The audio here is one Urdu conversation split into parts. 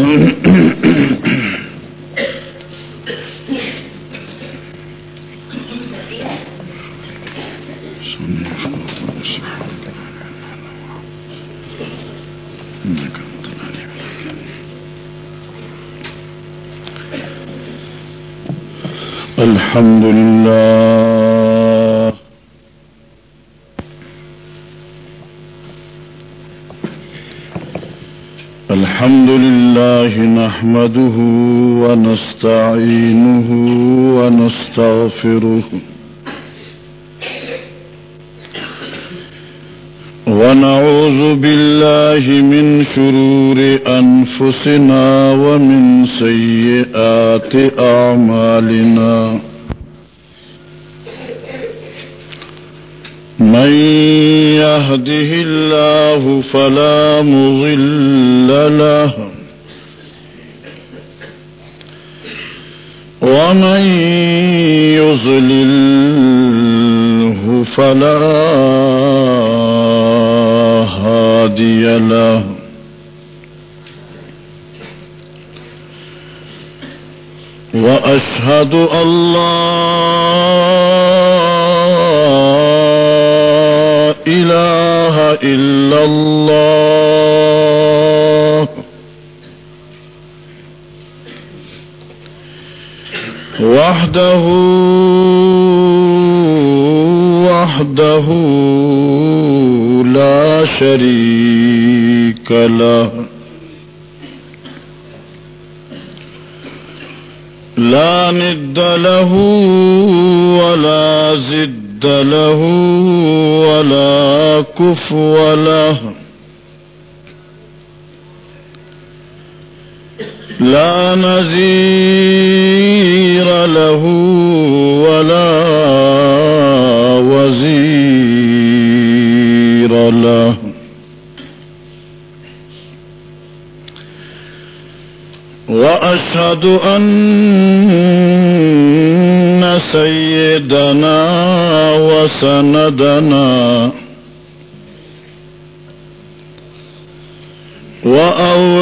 الحمد لله الحمد لله نحمده ونستعينه ونستغفره ونعوذ بالله من شرور أنفسنا ومن سيئات أعمالنا. من يهده الله فلا مضل له ومن يضلله فلا هادي له. وأشهد أن لا إله إلا الله. وحده وحده لا شريك له، لا ند له، ولا زد له، ولا كفو له، لا نذير وأشهد أن سيدنا وسندنا وأولانا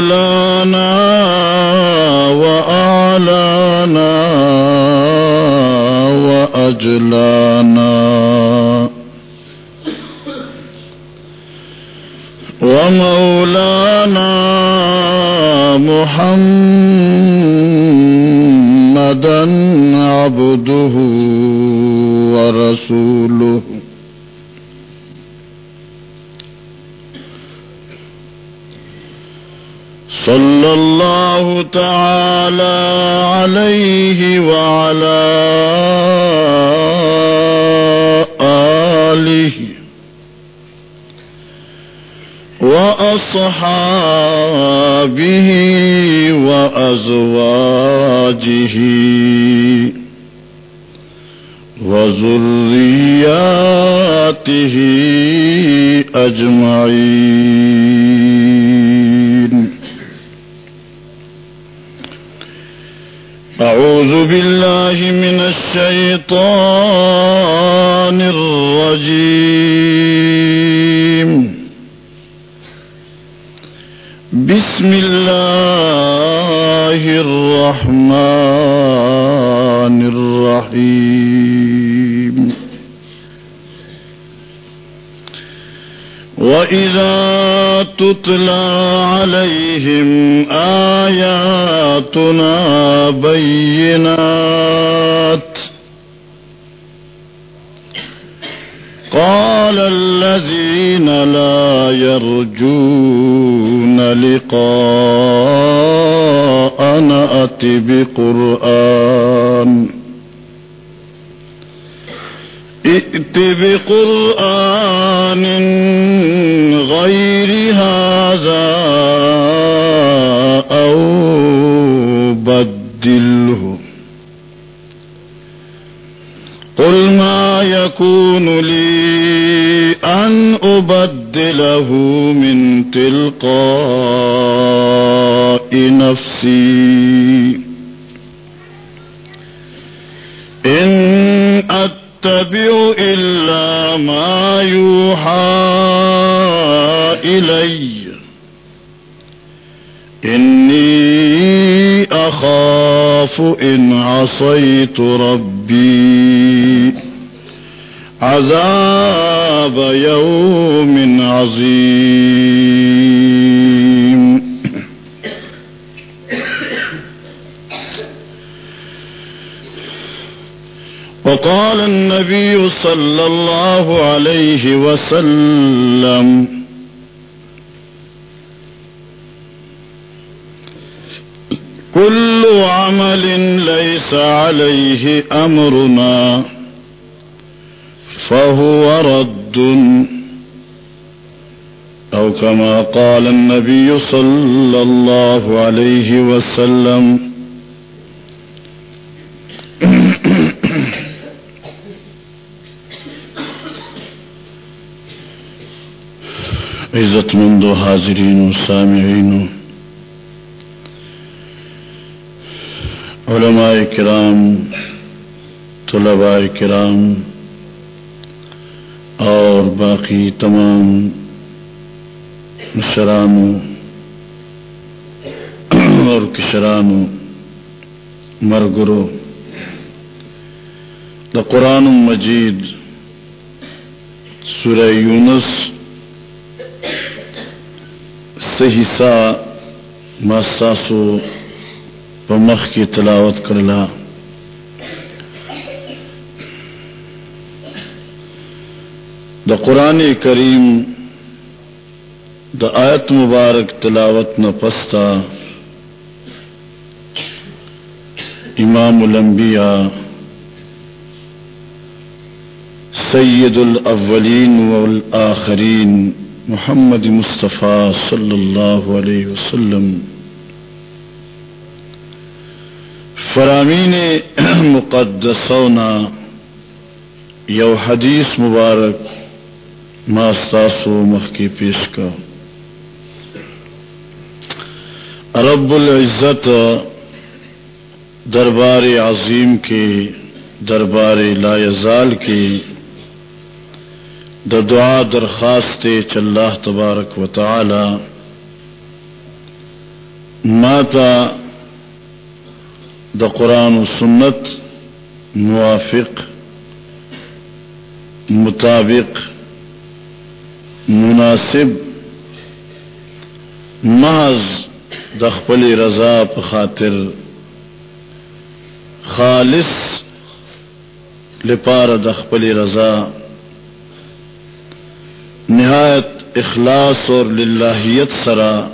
لقاءنا أت بقرآن. ائت بقرآن غير هذا أو بدله. قل ما يكون لي أن أبدله من تلقاء نفسي. إن أتبع إلا ما يوحى إلي. إني أخاف إن عصيت ربي. عذاب يوم عظيم. وقال النبي صلى الله عليه وسلم كل عمل ليس عليه أمرنا فهو رد. أو كما قال النبي صلى الله عليه وسلم عزت مند و حاضرین و سامعین علماء کرام، طلباء کرام اور باقی تمام شرانوں اور کشرانوں مرگرو، دا قرآن مجید سورہ یونس صحیح سا ماساسو پمخ کی تلاوت کرلا. دا قرآن کریم دا آیت مبارک تلاوت نہ پستا امام الانبیاء سید الاولین والآخرین محمد مصطفیٰ صلی اللہ علیہ وسلم۔ فرامین مقدسونا، یو حدیث مبارک ماستاسو مخ کی پیش کا۔ رب العزت دربار عظیم کے، دربار لا یزال کے د دعا درخواست چلہ تبارک و تعالی ماتا د قرآن و سنت موافق، مطابق، مناسب، محض دخپل رضا خاطر خالص لپار دخپل رضا نہایت اخلاص اور للہیت سرا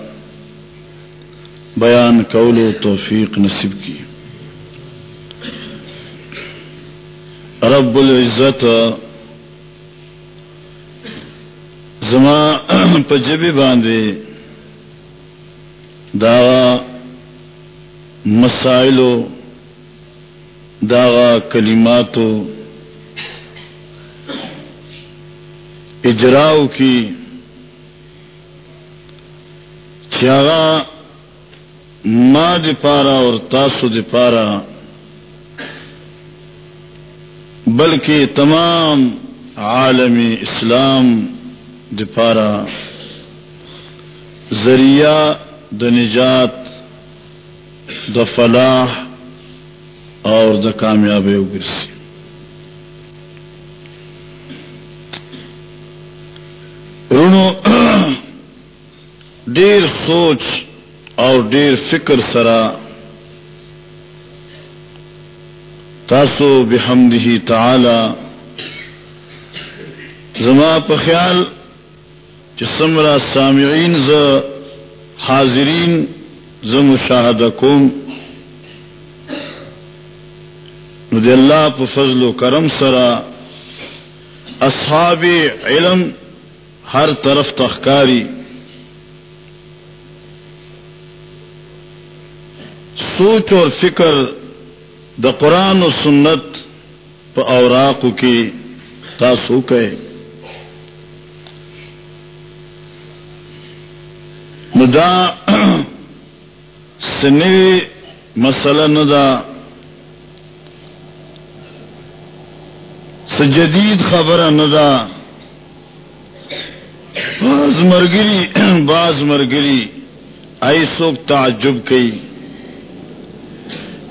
بیان قول و توفیق نصیب کی۔ رب العزت، زما پجبی باندھے داغا مسائلو داغا کلماتو اجراؤ کی چاغا ماں پارا اور تاسو پارا، بلکہ تمام عالم اسلام دپارا ذریعہ د نجات، د فلاح اور د کامیاب گرسی ڈیر سوچ اور ڈیر فکر سرا تاسو بحمده تعالی زما په خیال سامعین ز حاضرین ز مشاهده کوم. نو دی الله فضل و کرم سره اصحاب علم ہر طرف تخکاری سوچ اور فکر د قرآن و سنت پا اوراق کی تاسو کے ندا سنوی مسئلہ ندا سجدید خبر ندا باز مرگری باز مرگری آئی سوک تعجب کئی۔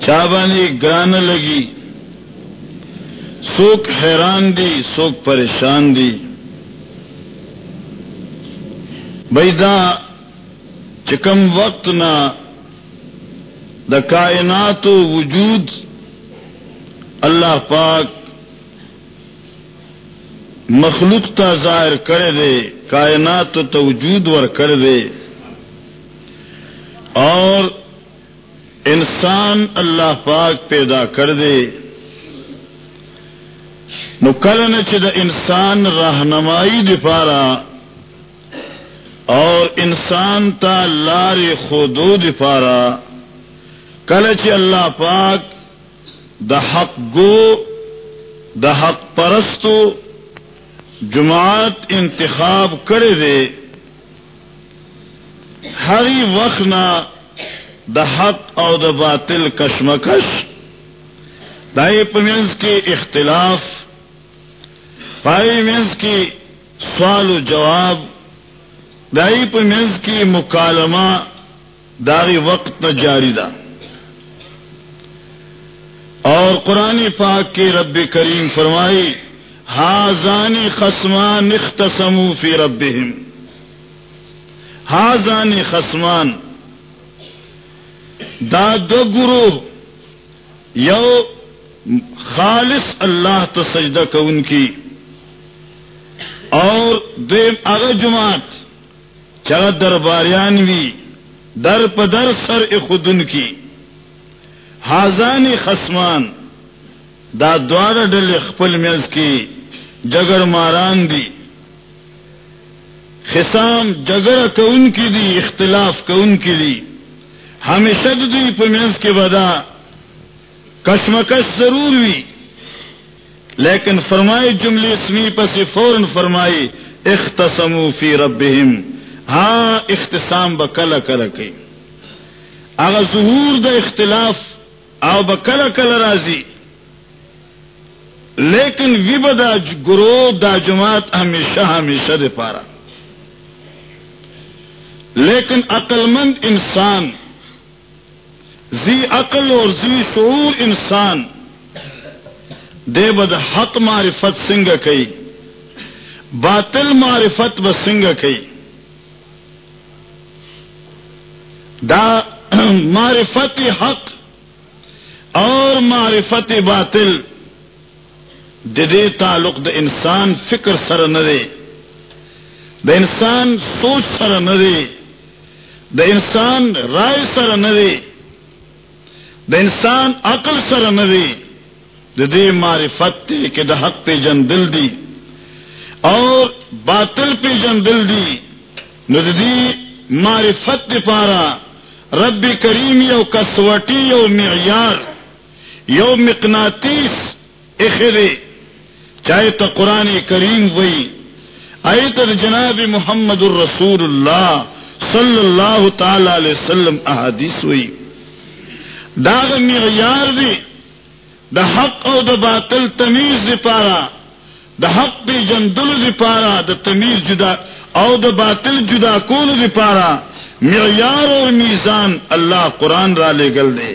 چابانی گران لگی۔ سوک حیران دی سوک پریشان دی۔ بیدا چکم وقت نہ دا کائنات و وجود اللہ پاک مخلوق تا ظاہر کر دے کائنات تو وجود ور کر دے۔ اور انسان اللہ پاک پیدا کر دے نکل چد انسان رہنمائی دفارا اور انسان تا لار خودو دفارا کلچ اللہ پاک دا حق گو دا حق پرستو جماعت انتخاب کرے دے ہری وقت نہ دا حق اور دا باطل کشمکش دائی پمنز کی اختلاف پائی منز کی سوال و جواب دائی پمنز کی مکالمہ داری وقت نہ جاری دا اور قرآن پاک کی رب کریم فرمائی ہاضانی خسمان اختصمو فی ربہم. ہاضانی خسمان دا دو گرو یو خالص اللہ تو سجدہ کو ان کی، اور دیم اگ جماعت چل درباریانوی در پدر سر خود ان کی۔ ہاضانی خسمان، دا دوار ڈل خپل میز کی، جگر ماران دی۔ خسام جگر کو ان کی دی، اختلاف کو ان کی دی۔ ہمیشہ دی پمیز کے بدا کشمکش ضرور ہوئی۔ لیکن فرمائی جملی اسمی پس فوراً فرمائی اختصمو فی ربہم۔ ہاں اختصام بکل کل کی۔ اگر ظہور دا اختلاف او بکل کل راضی۔ لیکن وبدا گرو دا جماعت ہمیشہ ہمیشہ دے پارا۔ لیکن عقل مند انسان زی عقل اور زی شعور انسان۔ دے بد حق معرفت سنگ کئی، باطل معرفت ب سنگ کئی۔ دا معرفت حق اور معرفت باطل، دے تعلق د انسان فکر سر نہ د انسان سوچ سر نہ د انسان رائے سر نہ دے د انسان عقل سر نہ دے دے معرفت کہ دا حق پہ جن دل دی اور باطل پہ جن دل دی ندی معرفت پارا رب کریم یو کسوٹی، یو معیار، یو مقناطیس اخرے چاہے تو قرآن کریم وئی آئے تو جناب محمد الرسول اللہ صلی اللہ تعالی علیہ وسلم احادیث ہوئی داغ معیار دی دا حق او دا باطل تمیز دی پارا. دا حق پی جندل دی پارا دا تمیز جدا او دا باطل جدا کون دی پارا. معیار اور میزان اللہ قرآن را لے گل دے.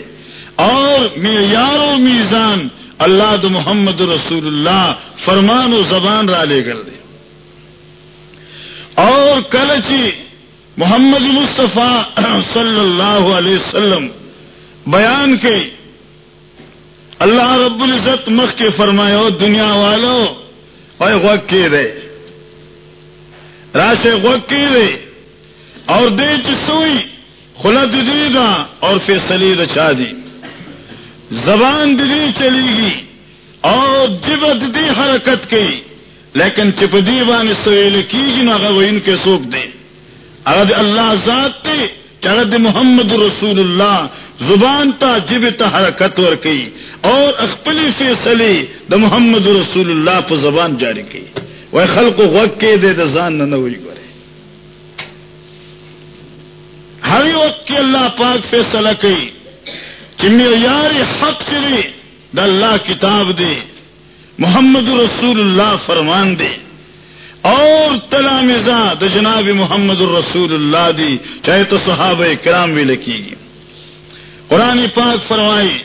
اور معیار اور میزان اللہ د محمد رسول اللہ فرمان و زبان را لے گل دے. اور کلچی محمد مصطفیٰ صلی اللہ علیہ وسلم بیان کے اللہ رب العزت مخ کے فرمائے ہو دنیا والوں اور غق کے رہے راشے غق کے رہے اور دے چسوئی خلد دی گا اور فیصلی رچا دی۔ زبان دی چلی گی، اور جب دی حرکت کی۔ لیکن چپ دیوان سویل کی گی نہ وہ ان کے سوکھ دے۔ اگر اللہ ذات تے چرد محمد رسول اللہ، زبان تا جب تا حرکت ور کی اور اخپلی فیصلی دا محمد رسول اللہ پہ زبان جاری کی۔ وہ خلق غق کے دے دا زان نہ ہوئی کرے ہر وقت کی اللہ پاک فیصلہ کی یار حق چلے دا اللہ کتاب دے، محمد رسول اللہ فرمان دے۔ اور تلامزہ دا جناب محمد الرسول اللہ دی، چاہے تو صحابہ کرام بھی لکی گی۔ قرآن پاک فرمائی،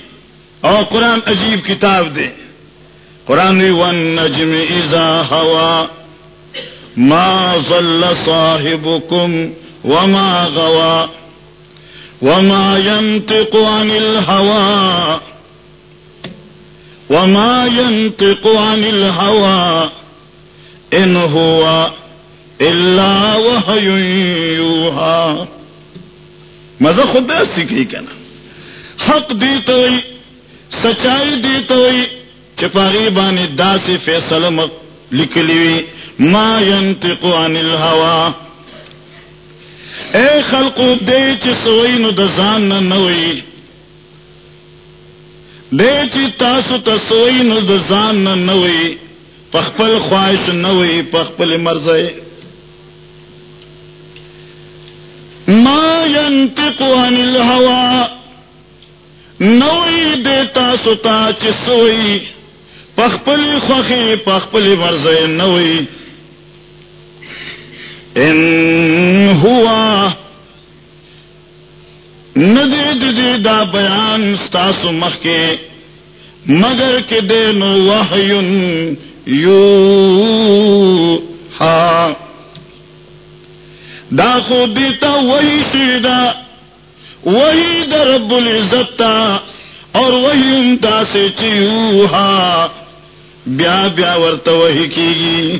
اور قرآن عجیب کتاب دے۔ قرآن ون نجم ازا ہوا ما ظل صاحبكم وما غوا، وما ينطق عن الهوى وما ينطق عن الهوى ان هو الا وحي يوحى. مزہ خود سیکھی کہنا. حق دی تو سچائی دی تو چپاغی بانی دا سے فیصل لکھ لی ما ينطق عن الهوى اے خلق دے چ سوئی نو دزان نوئی. دے چ تاسو تسوئی نو دزان نوئی. پخپل خواہش نوئی پخپل مرضے ما ينطق عن الهوى؟ نوئی دیتا ستا چسوئی پخپل خوخی، پخپل مرضے نوئی۔ ان ہوا۔ ندی دی دا بیان ستاسو مخ کے۔ مگر کے دین وحیون یو ہا دا خود دیتا وہی سیدھا وہی دا رب العزت اور وہی انتا سے چیوہا بیا بیا ورتا وہی کی گی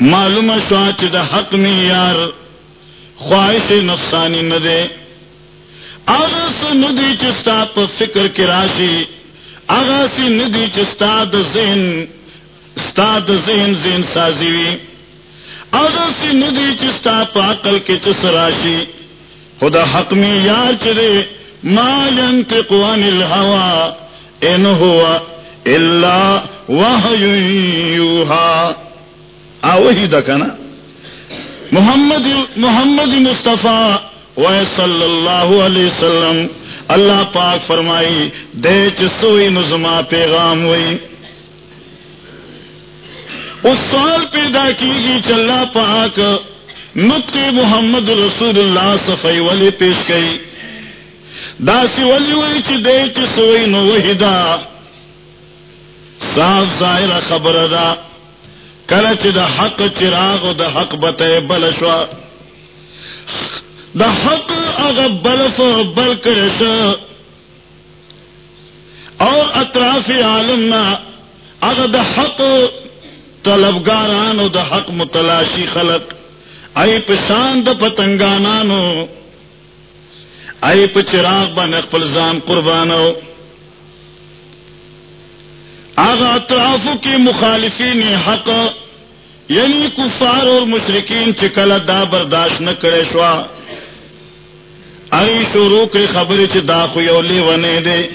معلوم شواچ دا حق میں یار، خواہش نفسانی ندے. آغا سے ندی چستا پا فکر کی راشی آغا سے ندی چستا دا ذہن ستا دا ذہن ذہن سازیوی آغا سے ندی چستا پا عقل کے چس راشی خدا حق میں یار چرے ما ينطق عن الهوى ان هو الا وحي يوحى وہی دکنا محمد محمد مصطفیٰ و صلی اللہ علیہ وسلم اللہ پاک فرمائی، دے چسوئی نظما پیغام ہوئی۔ اس سوال پیدا کی گی چلا پاک نطق محمد رسول اللہ صفائی والی پیش گئی داسی ولی ہوئی چی دے چسوئی نو وہی دا صاف ظاہر خبر دا کلچ دا حق چراغ دا حق بتے بلشوا۔ دا حق اگ بلف بل کرس اور اطراف عالم نا اگ دا حق طلبگارانو دا حق متلاشی خلق. ائی پشان دا پتنگانانو. ائی پچراغ بن اقبل زان قربانو. آغا اطراف کی مخالفین حق یعنی کفار اور مشرقین چکل دا برداشت نہ کرے شوا. اری شروع کے خبر چ دا خولی ونے دے۔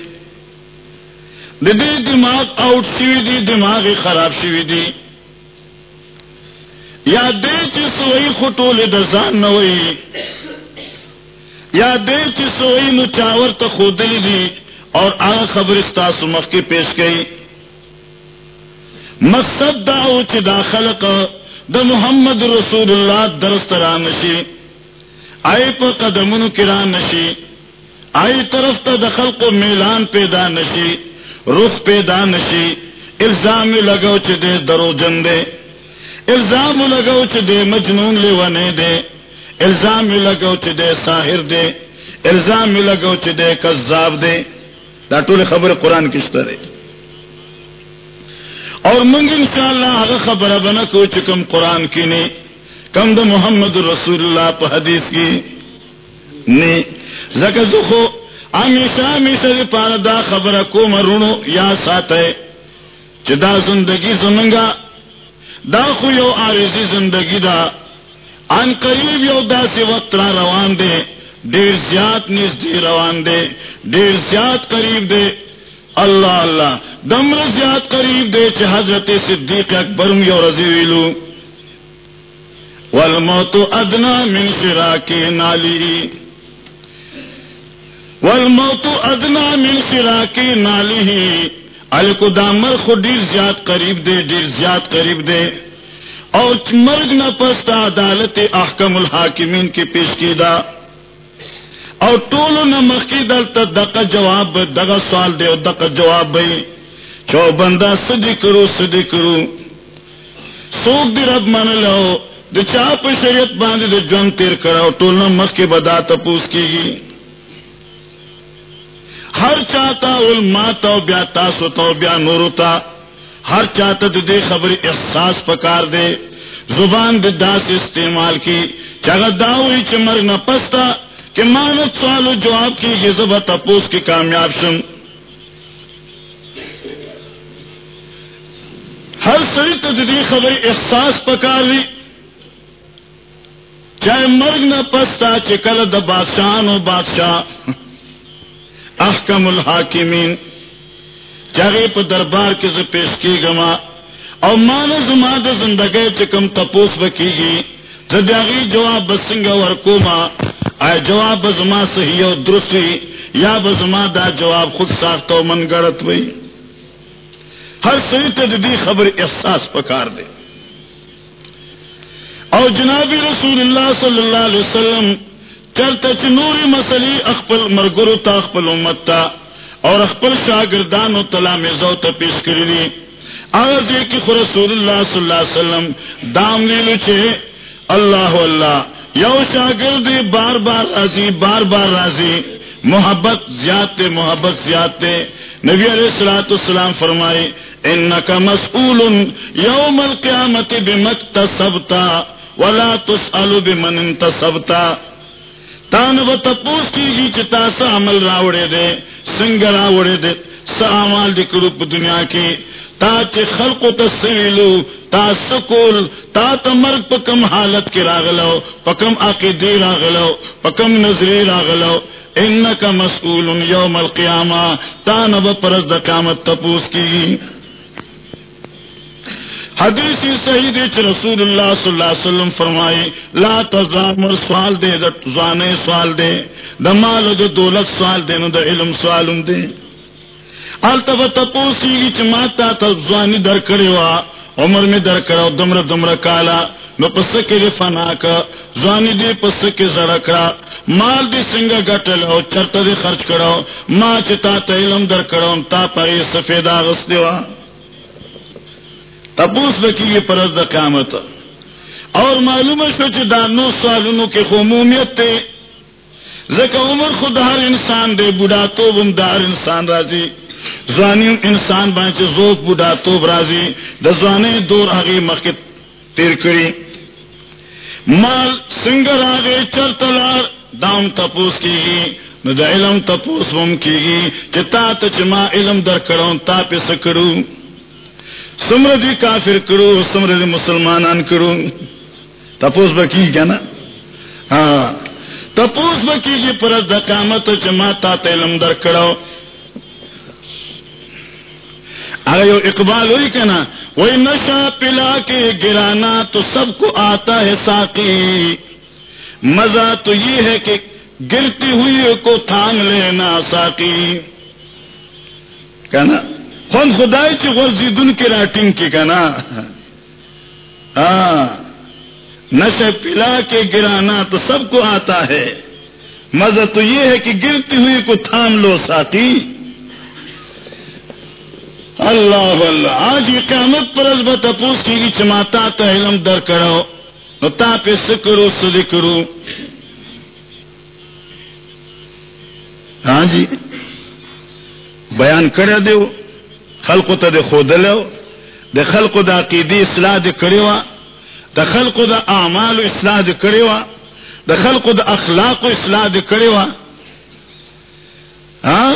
دے دماغ آؤٹ شوی دی، دماغ خراب شوی دی۔ یا دے چ سوئی خطول دزان نہ ہوئی۔ یا دے چ سوئی نچاور تو خودلی دی۔ اور آ خبر استاس مخ کی پیش گئی۔ مقصد دا او چی دا خلق دا محمد رسول اللہ درست را نشی۔ آئی پا قدمونو کرا نشی، آئی طرف تا دا خلق میلان پیدا نشی رخ پیدا نشی الزام لگو چی دے درو جن دے الزام لگو چی دے مجنون لیوانے دے الزام لگو چی دے ساہر دے الزام لگو چی دے کذاب دے۔ دا طول خبر قرآن کس طرح اور منگ ان شاء اللہ خبر بنا کو چکم قرآن کی نے کم د محمد رسول اللہ پہ حدیث کی۔ نے زکا زخو، ہمیشہ ہمیشہ پار دا خبر کو مرونو یا ساتھ ہے۔ چدا زندگی زمنگا، دا خو یو عارضی زندگی دا۔ ان قریب یو دا سی وقت را روان دے۔ دیر زیاد نزدی روان دے۔ دیر زیاد قریب دے۔ اللہ اللہ، دمر زیاد قریب دے چ حضرت صدیق اکبر یو رضی ویلو۔ والموت ادنا من شراک نالی والموت ادنا من شراک نالی الکو دامر خو ڈیر زیاد قریب دے ڈیر زیاد قریب دے. اور مرگ نہ پستا عدالت احکم الحاکمین کی پیش کی دا اور ٹولو نہ مخی دل دق جواب دگا سوال دے دق جواب بھائی چو بندہ سدی کرو سدی کرو. سوک دی رب من لو د چاپ شریعت باندھ دے جنگ تیر کرا ٹول نہ مخ کے بدا تپوس کی گی۔ ہر چاہتا علماء تو بیا تاسو تو بیا نورتا ہر چاہتا دے خبر احساس پکار دے۔ زبان دا سے استعمال کی۔ چاہ داوئی چمر نہ پستا کہ مانت سوال و جواب کی یہ زبا تپوس کی کامیاب شن ہر سری تجدی خبر احساس پکار لی چاہے مرگ نہ پستا، چکل دا بادشاہ و بادشاہ. احکم الحاکمین. چاہے پہ دربار کے سے پیش کی گما. اور مانو زما د زندگی چکم تپوس بکی گی. زدیاغی جواب بسنگا ورکوما. آئے جواب بزما صحیح و درستی یا بزما دا جواب خود ساخت من گڑت ہوئی ہر صحیح تجدی خبر احساس پکار دے. اور جنابی رسول اللہ صلی اللہ علیہ وسلم چلتا چنوری مسلی اخپل مرگرو تا اخپل امت تا اور اخپل شاگردان و تلام زو تا پیش کری آغاز یہ کہ رسول اللہ صلی اللہ علیہ وسلم دام لیلو چھے۔ اللہ اللہ، یو شاگردی بار بار راضی، بار بار راضی۔ محبت زیادتے محبت زیادتے نبی علیہ السلام السلام فرمائی، انکا مسئول یوم القیامت بمکتسبتا۔ ولا تسألو بمن انتصبتا تان و تپوس کی گی چتا سا عمل راوڑے دے سنگ راوڑے دے، سا عمال دی کروپ دنیا کی، تا چی خلق تسویلو تا سکول، تا تمرگ پا کم حالت کی راغلو، پا کم عقیدی راغلو، پا کم نظری راغلو، انکا مسئول یوم القیامہ تا نبا پرز دا قامت تپوس کی گی حدیث صحیح دے چ رسول اللہ صلی اللہ علیہ وسلم فرمائی، لا تزامر سوال دے، دا زانے سوال دے، دا مال دا دولت سوال دے دا علم سوال دے۔ التفا تپوسی گی چ ماتا تا زوانی در کرے وا عمر میں در کرو دمر دمر کالا، نو پس دے فنا کا، زوانی دے پس کے مال دی سنگا گٹل او چرت دے خرچ کرو ما چتا تا علم در کرو تا پای سفیدا غس دیوا۔ تپوس بکی پرز دا قیامت۔ اور معلوم ہے دانو سالوں کے خمومیت تے۔ زکا عمر خود ہر انسان دے بڑھا تو بم دار انسان راضی۔ زوانی انسان بانچے زوک بڑھا تو راضی۔ دا زوانے دور آگے مخت تیر کری۔ مال سنگر آگے چر تلار دام تپوس کی گی۔ نو دا علم تپوس بم کی گی۔ چتا تچما علم در کروں تا پہ سکروں سمر دی جی کافر کرو سمر دی جی مسلمانان کرو۔ تپوس بکی کیا نا؟ ہاں۔ تپوس بکی جی پر دقامت چماتا تیلم در کرو اگر یو اقبال ہوئی کہنا وہی نشا پلا کے گرانا تو سب کو آتا ہے ساقی۔ مزہ تو یہ ہے کہ گرتی ہوئی کو تھام لینا ساقی۔ کہنا خون خدای چی غرزی دن کی راٹنگ کی کنا ہاں نشے پلا کے گرانا تو سب کو آتا ہے۔ مزہ تو یہ ہے کہ گرتی ہوئی کو تھام لو ساتھی۔ اللہ اللہ آج یہ قیامت پر ازبت اپوس کی چماتا تا علم در کرو نو تا پہ سکرو سلی کرو ہاں جی بیان کر دیو۔ خلق ته د خودلو د خلق د عقیدی اصلاح د کړیوا د خلق د اعمال اصلاح د کړیوا د خلق د اخلاق اصلاح د کړیوا ها؟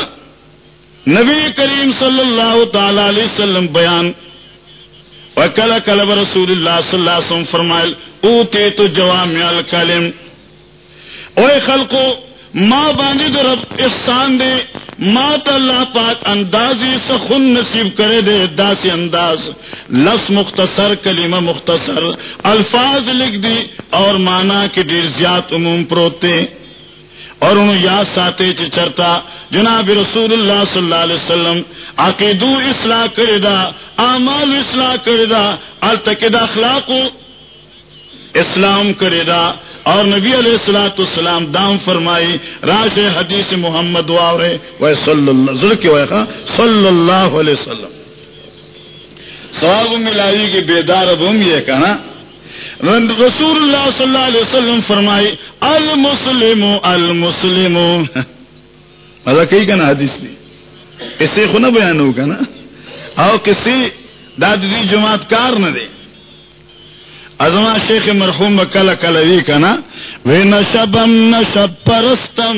نبی کریم صلی اللہ تعالی علیہ وسلم بیان وکل کلب رسول اللہ صلی اللہ علیہ وسلم فرمائل اوتے تو جوامع الکلم۔ اوے خلقو ماں باندھی تو رب احسان دے، ماں تو اللہ پاک اندازی سخن نصیب کرے دے، داسی انداز۔ لفظ مختصر، کلمہ مختصر۔ الفاظ لکھ دی اور مانا کے دیر زیاد عموم پروتے۔ اور انہوں یاد ساتے چ چرتا، جناب رسول اللہ صلی اللہ علیہ وسلم عقیدو اصلاح کرے دا، اعمال اصلاح کرے دا التقید اخلاق اسلام کرے دا۔ اور نبی علیہ السلاۃ السلام دام فرمائی راش حدیث محمد واورے، وہ صلی اللہ کے صلی اللہ علیہ وسلم۔ سواب ملائی کی بیدار اب ہم یہ کہنا۔ رسول اللہ صلی اللہ علیہ وسلم فرمائی، المسلم المسلم۔ مطلب مزہ کئی کہنا حدیث بھی کسی خو نہ بیان ہوگا نا اور کسی دادی جماعت کار نہ دے۔ ازما شیخ مرحوم کل کل وی کنا، وی نشبم نشب پرستم.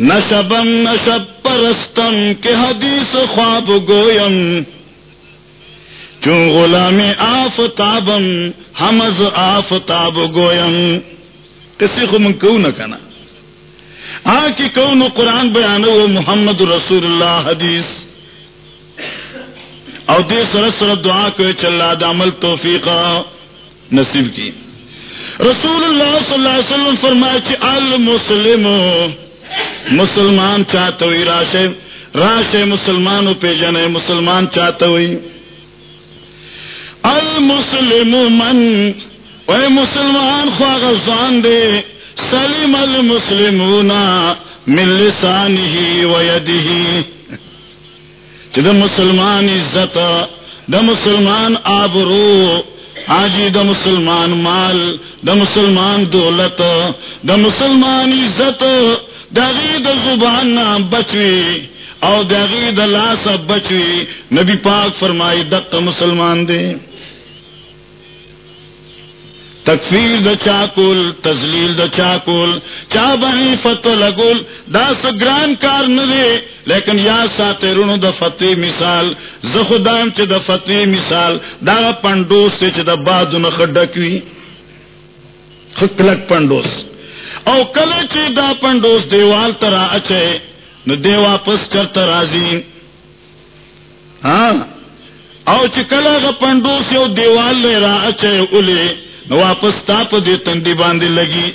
نشبم نشب پرستم کے حدیث خواب گویم. چون غلام آفتابم حمز آفتاب گویم. کسی کو من کو نہ کنا. آ کی کون قرآن بیان محمد رسول اللہ حدیث. او دے سر سر دعا کو چلا دامل توفیق نصیب کی۔ رسول اللہ صلی اللہ علیہ وسلم فرمائے کہ المسلم، مسلمان چاہتے ہوئی راشے راشے مسلمان پہ جنے مسلمان چاہتے ہوئی۔ المسلم من، اے مسلمان خواہ غزان دے سلیم المسلمون من لسانه ویده دا مسلمان عزت، دا مسلمان آبرو آجی دا مسلمان مال، دا مسلمان دولت، دا مسلمان عزت داغی دا زبان بچوی او داغی دا لاس بچوی، نبی پاک فرمائی دقت مسلمان دے۔ تکفیر دا چاکول تزلیل دا چاکول، چا بہی فتح لگول، دا سگران کار ندے، لیکن یا ساتے رونو دا فتح مثال زخدام چے دا فتح مثال، دا پنڈوس سے چے دا بادو نخڈکوی خکلک پنڈوس او کل چے دا پنڈوس دیوال ترا اچھے نو دے واپس کر ترازین ہاں؟ او چکلا کا پنڈوس یو دیوال لے را اچھے اولے واپس تاپ دے تندی باندھے لگی.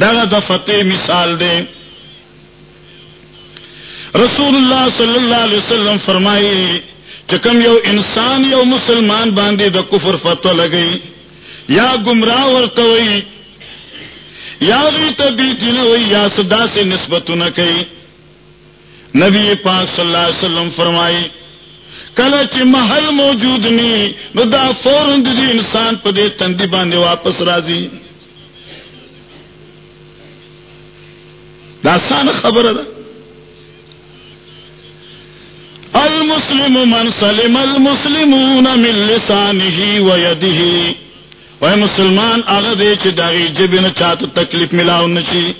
ڈر د فتح مثال دے رسول اللہ صلی اللہ علیہ وسلم فرمائی چکم یو انسان یو مسلمان باندھے دا کفر فتح لگئی. یا گمراہ ورتوئی یا بھی تبیت نہ ہوئی یا سدا سے نسبت نہ کئی. نبی پاک صلی اللہ علیہ وسلم فرمائی کلچ محل موجود نہیں نو دا فورن دی انسان پا دے تندی باندے واپس رازی دا سان خبر دا۔ المسلم من سلم المسلمون من لسانه و یده و مسلمان، آغا دے چی داغی جبی نا چاہتا تکلیف ملاو نشی۔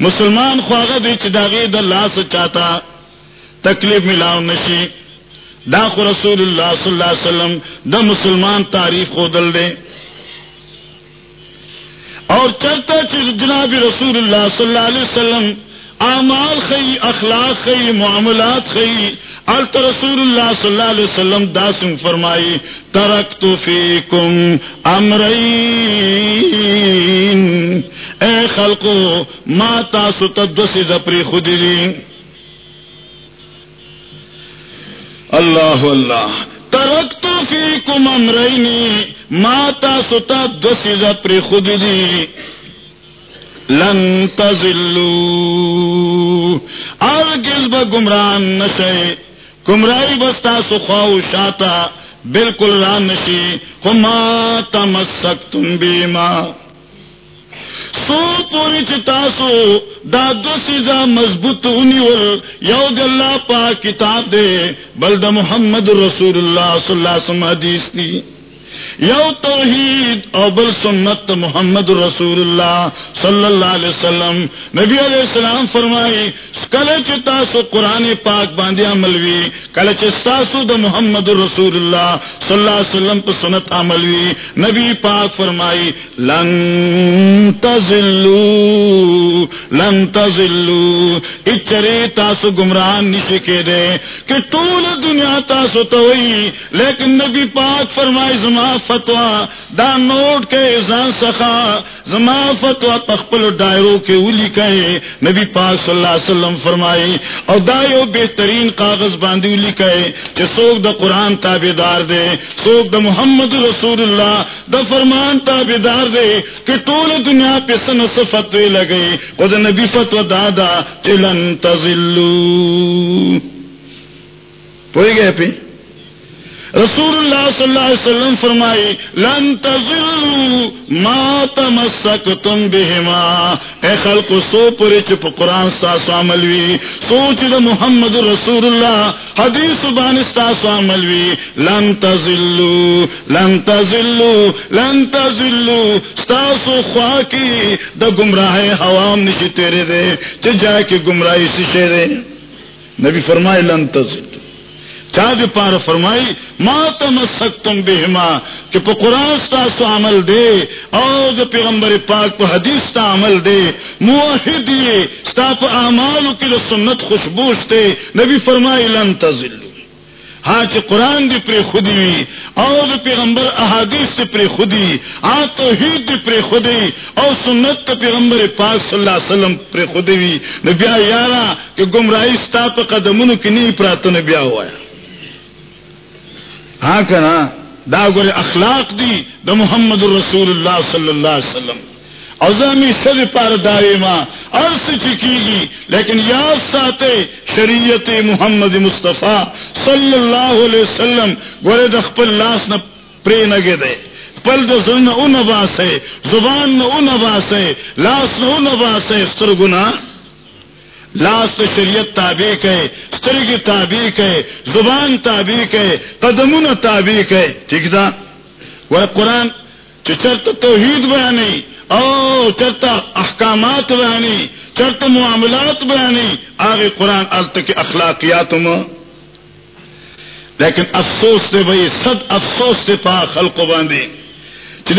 مسلمان خواغا دے چی داغی دا لاس چاہتا تکلیف ملاو نشی داخ رسول اللہ صلی اللہ علیہ وسلم دا مسلمان تعریف کو دل دے اور چلتا چیز جناب رسول اللہ صلی اللہ علیہ وسلم، اعمال خی، اخلاق خی، معاملات خی۔ الت رسول اللہ صلی اللہ علیہ وسلم داسم فرمائی ترک تو فیکم امرین۔ اے خلقو، ما تاسو تدوسی زپری خودی اللہ اللہ ترک تو فی کم امرینی ماتا ستا دو سیزا پر خود دی. لن تزلو. آرگز با گمران نشے، گمرائی بستا سخواو شاتا بالکل ران نشی خما تمسکتم بیما. سو پوری چتاسو دا دو سیزا مضبوط انیول یو دی اللہ پاک کتاب دے، بل دا محمد رسول اللہ صلی اللہ علیہ وسلم حدیث دی۔ یو توحید او بل سنت محمد رسول اللہ صلی اللہ علیہ وسلم۔ نبی علیہ السلام فرمائی کلچ تاسو قرآن پاک باندھی عملوی کلچ تاسو دا محمد رسول اللہ صلی اللہ علیہ وسلم پہ سنت عملوی نبی پاک فرمائی، لن تزلو لن تزلو اچرے تاسو گمران نشی کے دے کہ طول دنیا تاسو تو لیکن نبی پاک فرمائی، زما فتوا دا نوٹ کے زان سخا۔ زما فتوا پخپل ڈائرو کے اولی کہے نبی پاک صلی اللہ علیہ وسلم فرمائی اور دایو بہترین کاغذ باندھی اولی کہے کہ سوک دا قرآن تابے دار دے، سوک دا محمد رسول اللہ، دا فرمان تابے دار دے کہ طول دنیا پہ سن سے فتوے لگے۔ خود نبی فتو دادا چلن تزلو۔ پوئی گئے پہ رسول اللہ صلی اللہ علیہ وسلم فرمائی، لن تزلو ما تمسکتم بہما اے خلق، سو پوری چپ قرآن ستاسو عملوی سوچ دا محمد رسول اللہ، حدیث بان ستاسو عملوی لن تزلو لن تزلو لن تزلو ستاسو خواہ کی دا گمراہ حوام نشی تیرے دے چھ جائے کی گمراہی سشے دے نبی فرمائی، لن تزلو چاہ پار فرمائی ماں تم بہما، کہ پا قرآن ستا عمل دے اور جو پیغمبر پاک پا حدیث تا عمل دے، موحد یہ ستا پا اعمالو کی سنت خوشبوش دے نبی فرمائی، لن تزلو. ہاں چ قرآن دی پر خودی وی اور پیغمبر احادیث سے پر خودی، آ توحید دی پر خودی اور سنت پیغمبر پاک صلی اللہ علیہ وسلم پر خودی وی نبیا یارا، کہ گمراہی ستا پا قدمونو کی نہیں پراتو نبیا ہوا ہے ہاں کنا دا گورے اخلاق دی، دا محمد رسول اللہ صلی اللہ علیہ وسلم۔ اوزامی سر پار دارے ماں عرص چکی گی لیکن یاد ساتے شریعت محمد مصطفیٰ صلی اللہ علیہ وسلم، گورے دخ پر لاس نہ پرے نگے دے پل دو ظلم اون باس ہے، زبان نہ اون باس ہے، لاس نہ اون باس ہے سر گناہ لاس شریعت تابع ہے سترگ تابع ہے، زبان تابع ہے، قدمون تابع ہے۔ ٹھیک تھا وہ قرآن چرت توحید بیانی، او چرتا احکامات بیانی، چرت معاملات بیانی۔ آگے قرآن الت کے اخلاقیات میں۔ لیکن افسوس سے بھائی سد افسوس سے پا خلق باندھے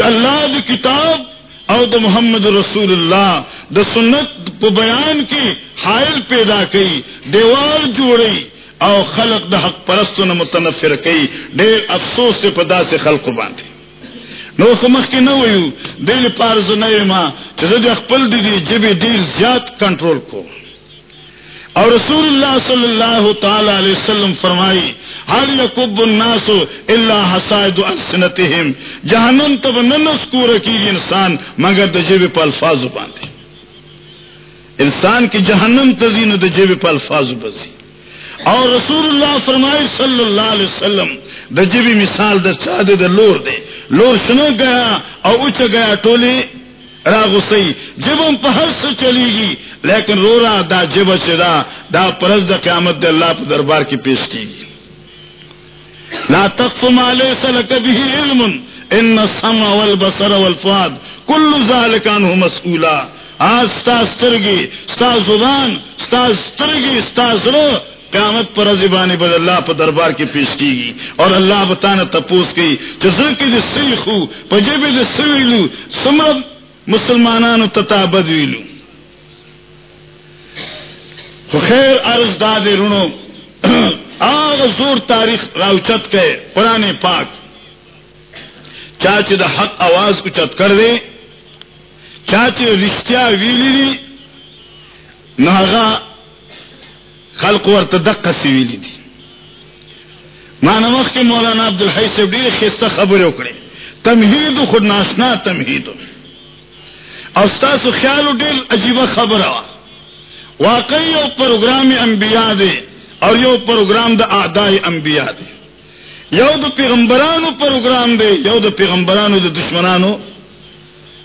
اللہ کی کتاب او دا محمد رسول اللہ دا سنت کو بیان کی حائل پیدا کی دیوار جوڑی او خلق دا حق پرستو نے متنفر کی دیر افسوس سے پدا سے خلق باندھے نو سمخ کی نہ ہوئی دل پارز نئے ماں چیزا خپل دی دی جب دیر زیاد کنٹرول کو اور رسول اللہ صلی اللہ تعالی علیہ وسلم فرمائی حال یقب الناس الا حسائد السنتهم جہنم تب ننسکور کی انسان، مگر دجیب پا الفاظ باندھے انسان کی جہنم تزین دجیب پا الفاظ بزی۔ اور رسول اللہ فرمائی صلی اللہ علیہ وسلم دجیبی مثال دا چادے دا لور دے۔ لور سنو گیا اور اچ گیا ٹولی راغسی جب پہر سے چلی گی، لیکن رو رہا دا جب چدا، دا پرز دا قیامت دے اللہ پہ دربار کی پیش کی گی۔ لا تقف ما ليس لك به علم. ان السمع والبصر والفؤاد، كل ذلك عنه مسؤولا. استا استرگی ستا زبان، ستا استرگی ستا زرو، قیامت پر زبانی بد اللہ پر دربار کی پیش کی گی. اور اللہ بتانا تپوس کی جزر کی جو سیخو پجیب جو سویلو سمرد مسلمانان تتا بدویلو خیر عرض داد رونو آغا زور تاریخ راوچت کے قرآن پاک۔ چاچے دا حق آواز کو چت کر دے۔ چاچے رشتیا ویلی دی۔ ناغا خلق ورت دق سی ویلی دی۔ مانا کے مولانا عبدالحی سے ڈیر خستہ خبر اکڑے۔ تمہید خود ناشنا تمہید۔ استاس خیال ڈیر عجیب خبر واقعی او پروگرام انبیاء دے۔ اور یو پروگرام دا آدائی انبیاء دے یو دا پیغمبرانو پروگرام دے یو دا پیغمبرانو دا دشمنانو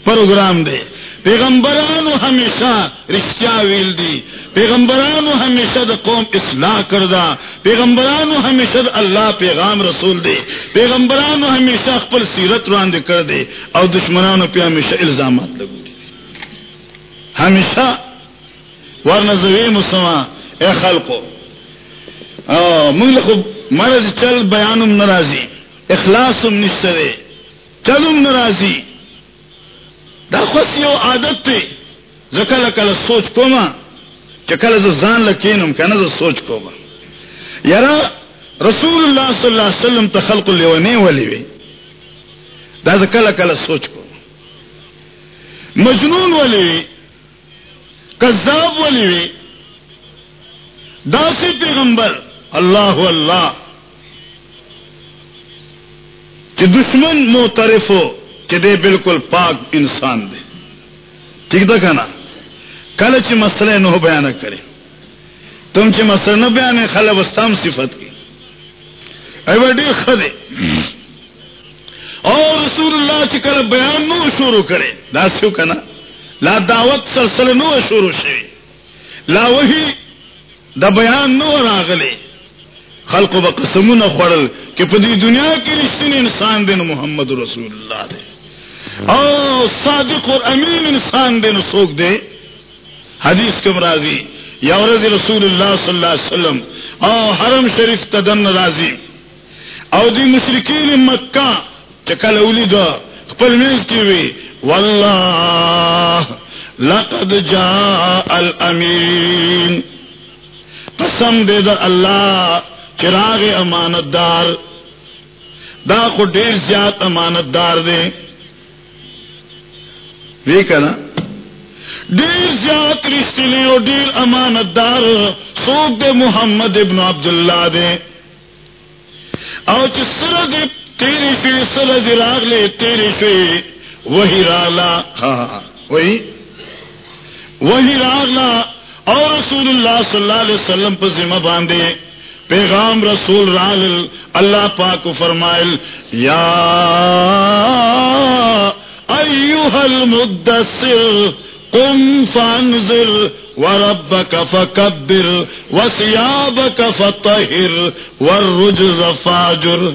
پروگرام دے پیغمبرانو ہمیشہ رشتہ ویل دی. پیغمبرانو ہمیشہ دا قوم اصلاح کردہ. پیغمبرانو ہمیشہ دا اللہ پیغام رسول دے پیغمبرانو ہمیشہ اخبر سیرت راندے کر دے اور دشمنانو پہ ہمیشہ الزامات لگو دی. ہمیشہ، ورنہ زوی مسلمان، اے خلقو منگ مرض چل بیانم ناراضی اخلاصم نشترے چلم ناراضی دا خوصی و عادت تے زکل کل سوچ کوما چکل ز زان لکینم کنا ز سوچ کوما یرا رسول اللہ صلی اللہ علیہ وسلم تخلق لیونے ولی وی دا زکل کل سوچ کو مجنون ولی وی کذاب ولی وی داسی پیغمبر اللہ اللہ کہ دشمن موترف ہو کہ دے بالکل پاک انسان دے۔ ٹھیک دا کہنا؟ کل چی مسئلہ نو بیان کرے۔ تم چی مسئلہ نو بیان خلا بستام صفت کی۔ اے بڑی خدے۔ اور رسول اللہ چی کل بیان نو شروع کرے۔ دا سیو کنا لا دعوت سلسل نو شروع شوی۔ لا وہی دا بیان نو راغلے۔ خلق و قسمون خوڑل کہ پدی دنیا کی رشتین انسان دین محمد رسول اللہ دے او صادق اور امین انسان دین سوک دے حدیث کم راضی یا ورد رسول اللہ صلی اللہ علیہ وسلم او حرم شریف تدن راضی او دی مشرکین مکہ چکل اولی دا خپل میز کی وی واللہ لقد جاء الامین. قسم دے دا اللہ چراغ امانت دار دا کو ڈیر زیاد امانت دار دے۔ کہنا ڈیر زیاد رشتے نے اور ڈیر امانت دار سوک دے محمد ابن عبداللہ دے۔ اور سرد تیری سے سرد راگ لے تیری سے وہی رالا ہاں وہی وہی راگلا اور رسول اللہ صلی اللہ علیہ وسلم پر ذمہ باندھے پیغام رسول رال اللہ پاک فرمائل، یا ایوہ المدسر قم فانزر وربک فکبر وسیابک فطہر، والرجز فاجر۔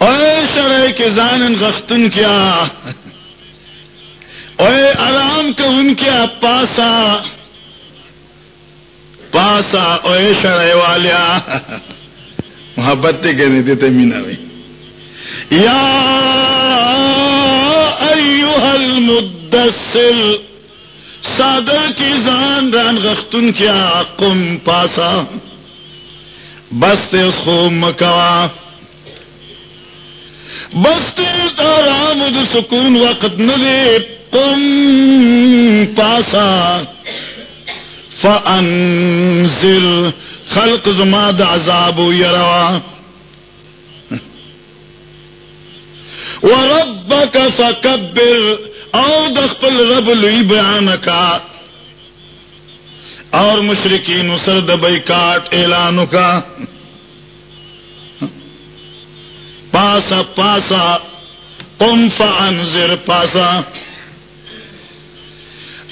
اے شرع کے زانن غختن کیا اے علام کا ان کیا، پاسا۔ پاسا اوے شرع والیا۔ محبت تے کہنے دیتے مینا بھائی یا ایوہ المدسل صادر کی زان ران غختن کیا قم پاسا۔ بستے خوب مکوا۔ بستے آرام سکون وقت ندے قم پاسا۔ فانزل خلق زماد عذاب یروا وربک فکبر او دخپل رب لئی بیانکا اور مشرقین سر دبئی کاٹ اعلانوں کا پاسا پاسا، قم فانزر پاسا.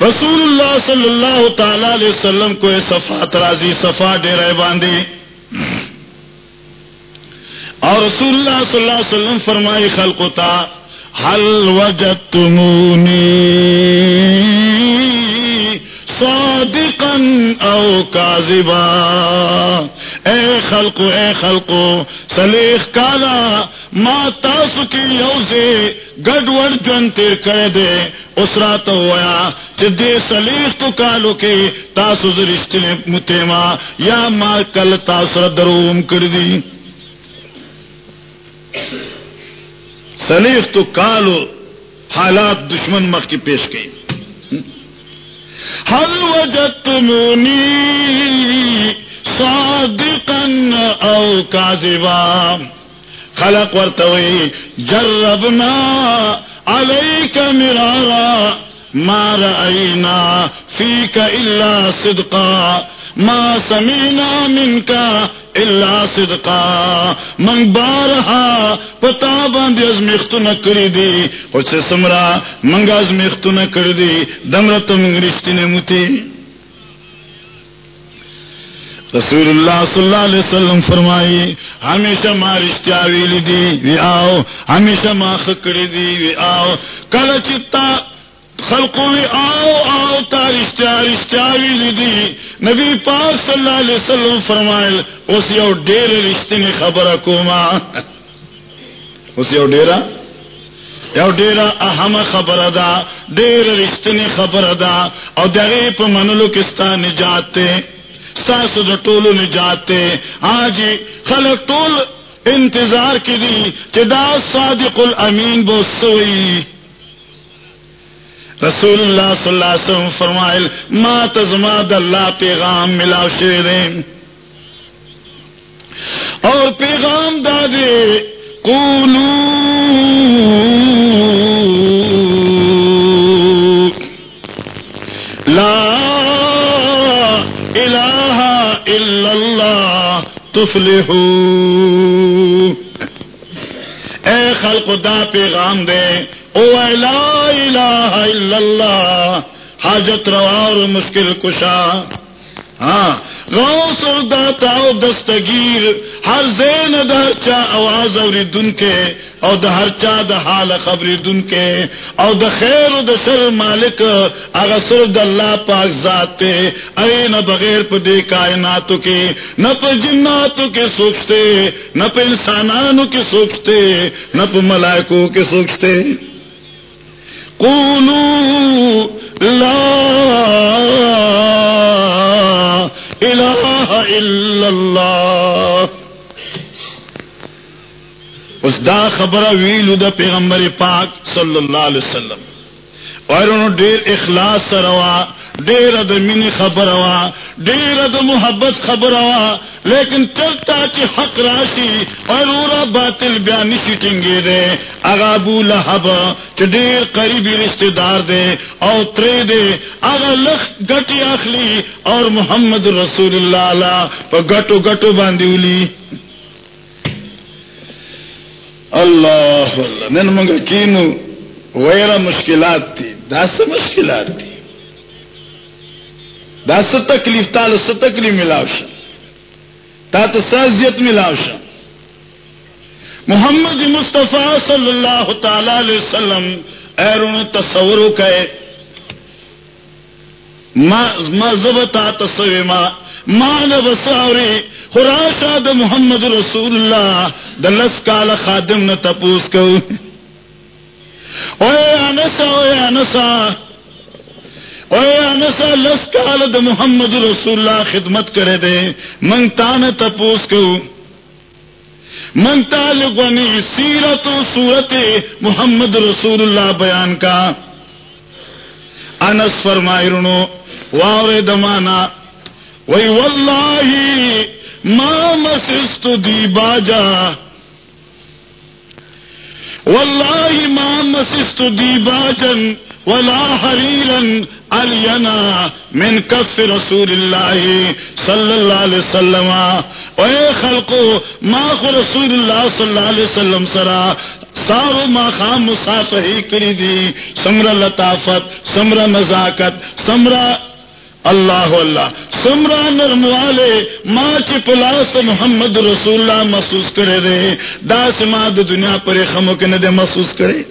رسول اللہ صلی اللہ تعالی علیہ وسلم کو صفا ترازی صفا ڈیرے باندھی۔ اور رسول اللہ صلی اللہ علیہ وسلم فرمائی خلق تا حل وجدتمونی صادقا او کاذبا۔ اے خلق اے خلق سلیخ کالا ما تاسو کی یوزے گڑوڑ جن تیر کرے دے، اس رات ہوا کہ دے سلیخ تو کالو کے تاسو زرشتے متیما، یا ما کل تاثر دروم کر دی سلیخ تو کالو حالات دشمن مخ کی پیش گئی۔ حل وجدتمونی صادقا او کاذبا۔ خلق ورتوی جربنا علیک مرارا، ما رأینا فیک الا صدقا، ما سمینا منکا الا صدقا. من بارہا پتا باندی از مختو نکری دی اور سے سمرا، منگا از مختو نکری دی دمرت منگ رشتی نموتی رسول اللہ صلی اللہ علیہ وسلم فرمائی، ہمیشہ ما رشتیا ویلی دی، وی آو ہمیشہ ما خکری دی، وی آو کل چتا خلقوں میں آؤ آؤ تا رشتیا رشتیا ویلی دی۔ نبی پاک صلی اللہ علیہ وسلم فرمائل، اس یو ڈیر رشتے نے خبر کو ماں اس یو ڈیرا یو ڈیرا اہم خبر ادا ڈیر رشتنی خبر ادا اور دریپ منلو کستا نجاتے ساس ٹولو نجاتے آج ہاں جی، خلق ٹول انتظار کی دی چدا صادق الامین بو سوئی۔ رسول اللہ صلی اللہ علیہ وسلم فرمائل، ما تزماد اللہ پیغام ملاو شیرین اور پیغام دادے، قولو۔ لا الہ الا اللہ تفلحو اے خلق دا پیغام دے، او لا الہ الا اللہ، حاجت روا اور مشکل کشا۔ ہاں غوث اور داتا او دستگیر، ہر زین دا چا آواز اور دن کے او دا ہر چا دا حال خبر دن کے او دا خیر و دا شر مالک اگا سر دا اللہ پاک ذات تے، اے نہ بغیر پا دے کائناتو کے، نہ پا جناتو کے سوچتے نہ پا انسانانو کے سوچتے نہ پا ملائکو کے سوچتے قولو لا الا اللہ۔ اس دا خبر ویلو دا پیغمبر پاک صلی اللہ علیہ وسلم۔ اور انہوں دیر اخلاص سروا دیر د مینی خبر ہوا دیر د محبت خبر ہوا لیکن چلتا چی حق راشی اور اورا باطل بیانی سیٹنگے دے۔ اگا ابو لہب چی دیر قریبی رشتہ دار دے او ترے دے۔ اگا لخ گٹی اخلی اور محمد رسول اللہ علا پا گٹو گٹو باندیولی اللہ اللہ، نن منگا کینو، ویرا مشکلات تھی داس مشکلات تھی دا ست تکلیف تال ست تکلیف ملاوشا تا تو سازیت ملاوشا محمد مصطفیٰ صلی اللہ تعالی علیہ وسلم ایرون تصور کہے ما ما زبتا تصوی ما ما نبساوری خراشا دا محمد رسول اللہ، دا لس کال خادم نا تپوس کو. اوے انسا اوے انسا انسا لس کال د محمد رسول اللہ خدمت کرے دے منگتا نے تپوس کو۔ منگتا لگنی سیرت و صورت محمد رسول اللہ بیان کا۔ انس فرمائی رنو واور دمانا، وی واللہ ما مسست دی باجا۔ واللہ ما مسست دی باجن۔ ولا حریرا الینا من کف رسول اللہ صلی اللہ علیہ وسلم. اے خلقو ما خو رسول اللہ صلی اللہ علیہ وسلم سرا. سارو ما خام مصافحی کری دی. سمرا لطافت سمرا نزاکت سمرا اللہ اللہ سمرا نرم والے، ماں چپلاس محمد رسول اللہ محسوس کرے دے. داس ماں دنیا پر خمو کے ندے محسوس کرے.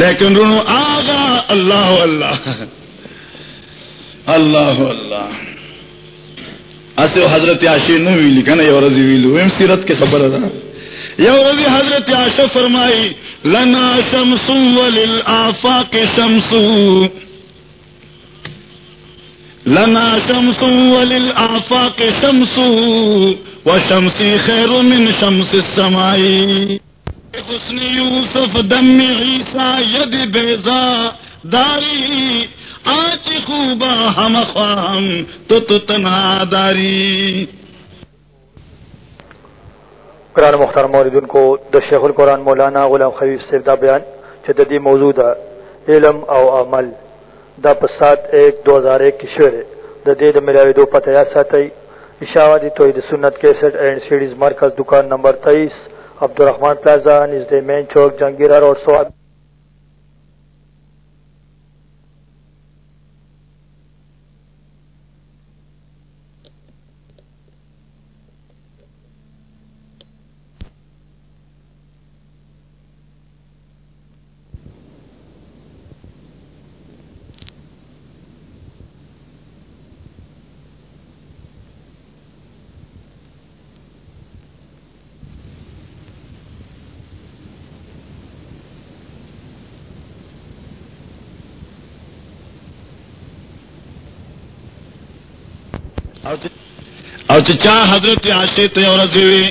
لیکن رونو آگا اللہ اللہ اللہ اللہ ایسے حضرت عاشی نو ویلی کنا یو رضی ویلو ایم سیرت کے خبر دا یو رضی حضرت عاشا فرمائی، لنا شمس وللآفاق شمس لنا شمس وللآفاق شمس وشمسی خیر من شمس السمائی۔ حسن یوسف دم عیسیٰ، ید بیزا داری، آج خوبا ہم خواہم، تو تو تنا داری۔ قرآن مختار موردن کو دا شیخ القرآن مولانا غلام خبیب سے دا بیان چددی موضوع دا علم او عمل دا پسات ایک دو ہزار ایک کی شعر دا دید ملاوی دو پتہ یا ساتی اشاوادی توحید سنت کیسٹ اینڈ سیڈیز مرکز دکان نمبر عبد الرحمان پلازا نژ مین چوک جہانگیرہ روڈ سواد او چا حضرت عاشق تے اور زوی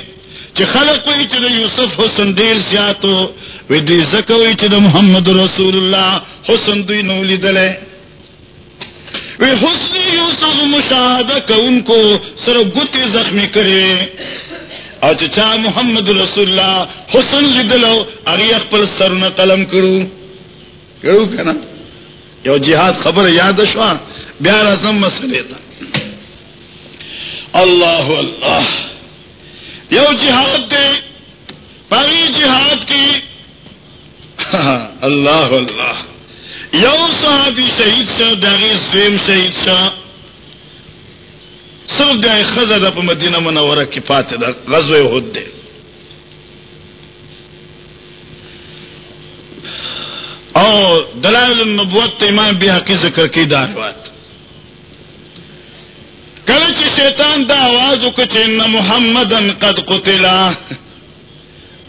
چ خلق کوئی چ یوسف حسن دیر سیاتو وی دی زکوی چ محمد رسول اللہ حسن دی نو لیدلے۔ وی حسن یوسف مشاہدہ کہ ان کو سر گتی زخمی کرے۔ او چې چا محمد رسول اللہ حسن لیدلو اگی اخپل سرنا قلم کرو۔ کرو کنا یو جہاد خبر یاد شوا، بیار ازم مسئلے تا۔ اللہ اللہ۔ یو جہاد دے پری جہاد کی۔ اللہ اللہ۔ یو صحابی شہید شاہ، داغی سویم شہید شاہ۔ سب گئے خزر اپ مدینہ منورہ کی پاتے دا، غزوہ حد دے۔ اور دلائل النبوت امام بحقی ذکر کی داروات کلچ شیطان دا آواز اکچن محمد قد قتلا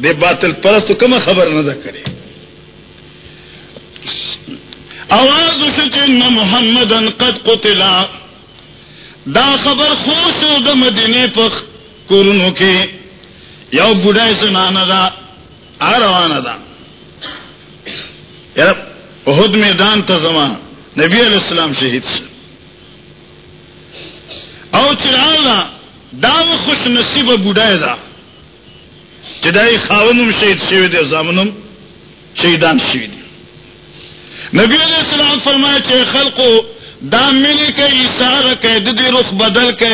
دے باطل پرست کم خبر نہ کرے آواز اکچن محمد قد قتلا دا خبر خوش ہو دا مدینے پر کرنو کے یو بڑھائی سنانا دا آروانا دا یار بہت میدان تا زمان نبی علیہ السلام شہید سے او چراغا داو خوش نصیب بوڈائے دا چدائی خاونم شہید شوی زامنم شہیدان شوید نبی علیہ السلام فرمائے چھے خلقو، دا ملی کے ایسار کے ددی رخ بدل کے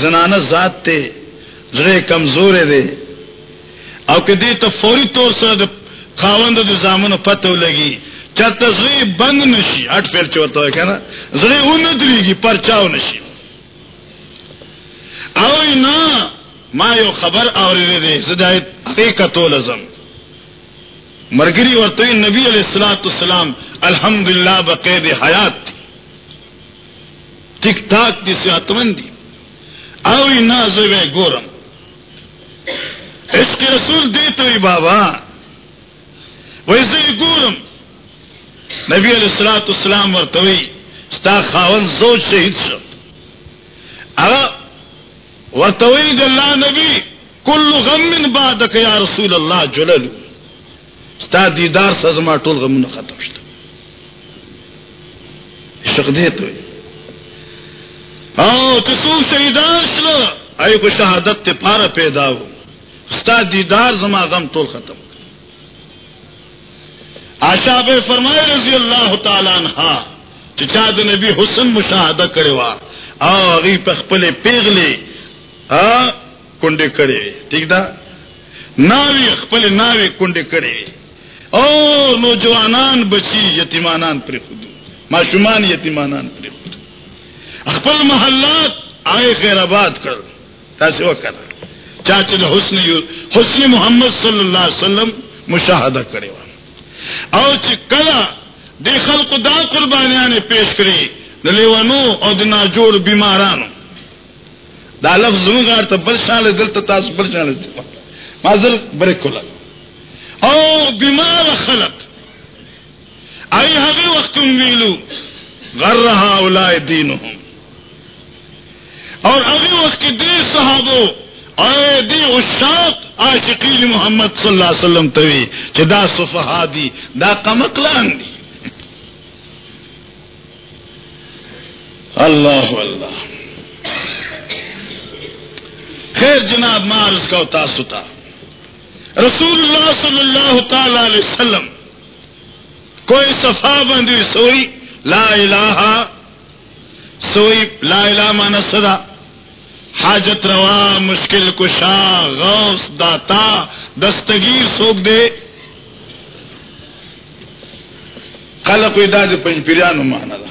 زنانہ ذات تے زرے کمزور دے او کہ دی تا فوری طور سے خاوند دو زامن پتو لگی چاہتا زری بند نشی اٹھ پھر چوتا ہے کہنا زری اون ندری گی پرچاو نشی اوی نا، ما یو خبر آوری دے زدائی حقیقتو لزم. مرگری ورطوی نبی علیہ السلام الحمدللہ بقید حیات تھی ٹک ٹاک دی، صحت مندی اوی نا زوی گورم. اس کے رسول دیتوی بابا. ویسے گورم. نبی علیہ السلاۃ السلام ورتوی ستا خاون زو شہید شو اگا ورتوی دلہ نبی کل غم من بعدک یا رسول اللہ جلل. ستا دیدار سزما ټول غمونه ختم شته شق دیت وی او تسو شہیدان شلو ای کو شہادت تے پارا پیدا ہو ستا دیدار زما غم ټول ختم آشا بے فرمائے رضی اللہ تعالیٰ عنہ چچا د نبی حسن مشاہدہ کرے وا او اگی پخپلے پیغلے کنڈے کرے، ٹھیک دا؟ ناوی خپل ناوی کنڈے کرے۔ او، نوجوانان بچی، یتیمانان پر خود معشومان یتیمانان پر خود خپل محلات آئے خیر آباد کر۔ تاسے وہ کر چاچے حسن حسن محمد صلی اللہ علیہ وسلم مشاہدہ کرے وا او چې کلا د خلق دا قربانیاں پیش کری دلیوانو او د ناجوړ بیمارانو۔ دا لفظ زموږ ته بل شاله دلته تاسو بل شاله ما زل بر کولا او بیمار خلق. ای هغه وخت ویلو غرها اولای دینهم. اور ابھی هغه وخت دې صحابه اے دی اشاق عاشقین محمد صلی اللہ علیہ وسلم توی چی دا صفحا دی دا قمقلان دی اللہ اللہ خیر جناب مارس کا تاستا رسول اللہ صلی اللہ تعالی علیہ وسلم، کوئی صفا بندی سوئی، لا الہ، سوئی لا الہ مانا صدا۔ حاجت روا، مشکل کشا، غوث، داتا، دستگیر سوک دے۔ کل کوئی داد پنج پیرانو مانا دا۔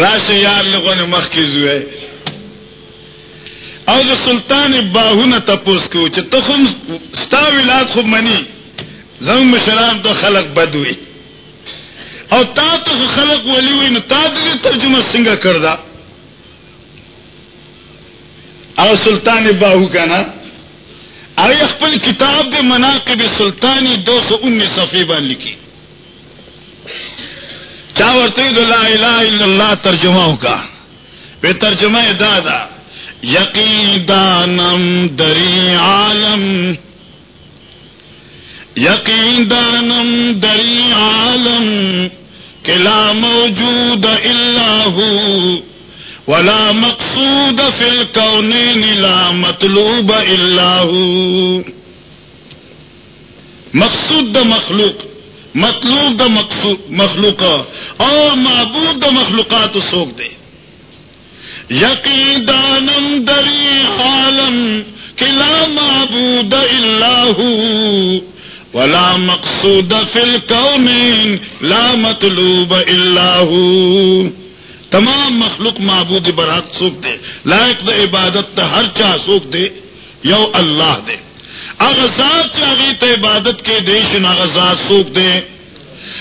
راش یار لوگوں نے مخ کی زوے او دا سلطان باہو تپوس کو چھ تخم ستا ولاد خوب منی زم مشران تو خلق بدوی او تا تو خلق ولی ہوئی نو تا ترجمہ سنگا کردا او سلطان باہو کا نا ارے اخبل کتاب دے مناقب سلطانی دو سو انیس صفحے بان لکھی چاورتی لا الہ الا اللہ ترجمہ کا بے ترجمہ دادا یقین دانم دری عالم یقین دانم دری عالم کلا موجود اللہ ولا مقصود فی الكونین لا مطلوب اللہ مقصود دا مخلوق، مطلوب دا مخلوق اور معبود دا مخلوقات سوک دے۔ یقیدانم دری عالم کلا معبود اللہ ولا مقصود فی الكونین لا مطلوب اللہ تمام مخلوق معبود برات سوک دے، لائق دا عبادت تا ہر چاہ سوک دے، یو اللہ دے۔ اغزاد چاہی تا عبادت کے دیشن اغزاد سوک دے۔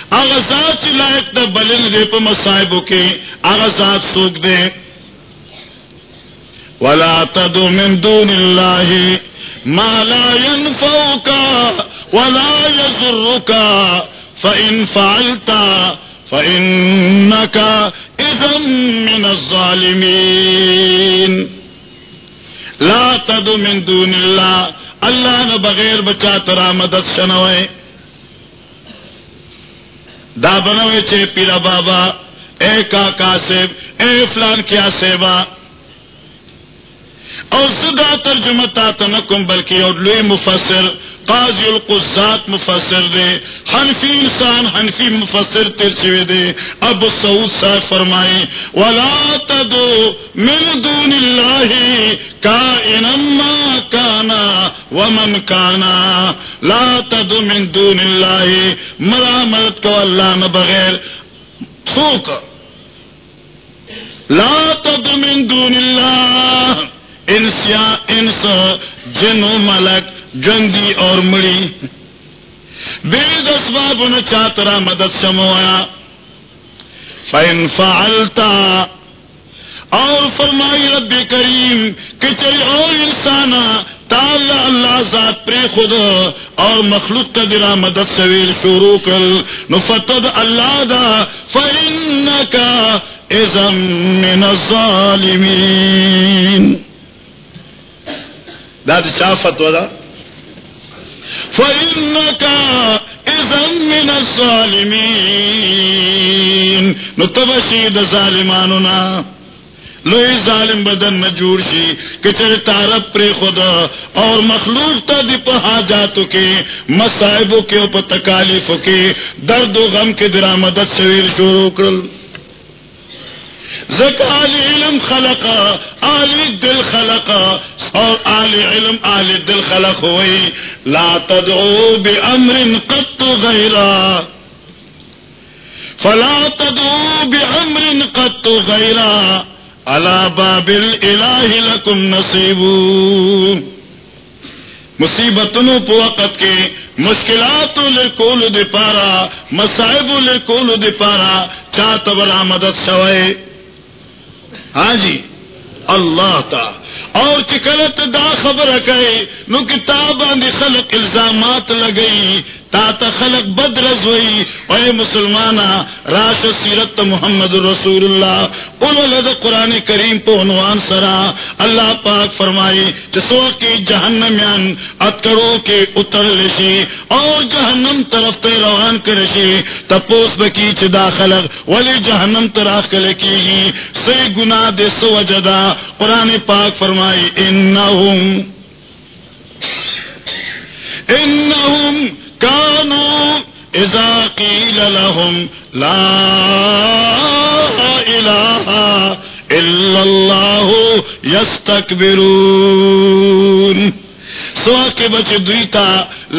اغزاد چی لائق دا بلن دے پا مسائبوں کے اغزاد سوک دے۔ ولا تدو من دون الله ما لا ينفعك ولا يضرك. فإن فعلت فإنك إذا من الظالمين. لا تدو من دون الله. اللہ نے بغیر بچا ترا مدد شنوے دا بنوے چے پیرا بابا. اے کاکا سیب اے فلان کیا سیبا اور سدا ترجمہ تا تنکم بلکہ اور لوی مفسر، قاضی القصات مفسر دے، حنفی انسان، حنفی مفسر تیر چوے دے اب سعود صاحب فرمائے، ولا تدو من دون اللہ کائنا ما کانا ومن کانا لا تدو من دون اللہ مرامت کو اللہ نہ بغیر۔ سوک لا تدو من دون اللہ انسیا انس، جن و ملک، جنگی اور مڑی۔ بے دسباب نے چاترا مدد سمویا فین فعلتا اور فرمائی رب کریم کہ چلی اور انسان تال اللہ ذات پر خود اور مخلوق کا درا مدد سویر شروع کر۔ نفتد اللہ دا فإنکا ازم من الظالمین۔ دا دا چا فتوہ دا؟ فإنکا ازم من الظالمین نتبشی دا ظالمانونا. لوی ظالم بدن نہ جوڑ شی کہ چر تارب پر خدا اور مخلوق تا دی پا حاجاتو کے مسائبوں کے اوپر تکالیفوں کے درد و غم کے درامدت سویر شروع کرل زک آل علم خلقا، آل دل خلقا، اور آل علم، آل دل خلق ہوئی۔ لا تدعو بأمر قط غیرا۔ فلا تدعو بأمر قط غیرا۔ اللہ بابل الہ لکم نصیب۔ مصیبتوں پو وقت کے مشکلات لکول دے پارا مسائب لکول دے پارا چاہ تبرا مدد سوائے ہاں جی۔ اللہ تا۔ اور چکلت دا خبر کئے نو کتاب دی خلق الزامات لگئی تا تا خلق بدرز ہوئی۔ اے مسلمانا، راش سیرت محمد رسول اللہ۔ قلو لدى قرآن کریم پو عنوان سرا۔ اللہ پاک فرمائی جسو کی جہنمیان اتکرو کے اتر لشی، اور جہنم طرف تے روان کرشی۔ تپوس بکی چی دا خلق ولی جہنم طرف کلکی گی۔ سی گناہ دے سو وجدا قرآن پاک فرمائی انہم انہم کانو اذا قیل لهم لا الہ الا اللہ یستکبرون سوا کے بچے دویتا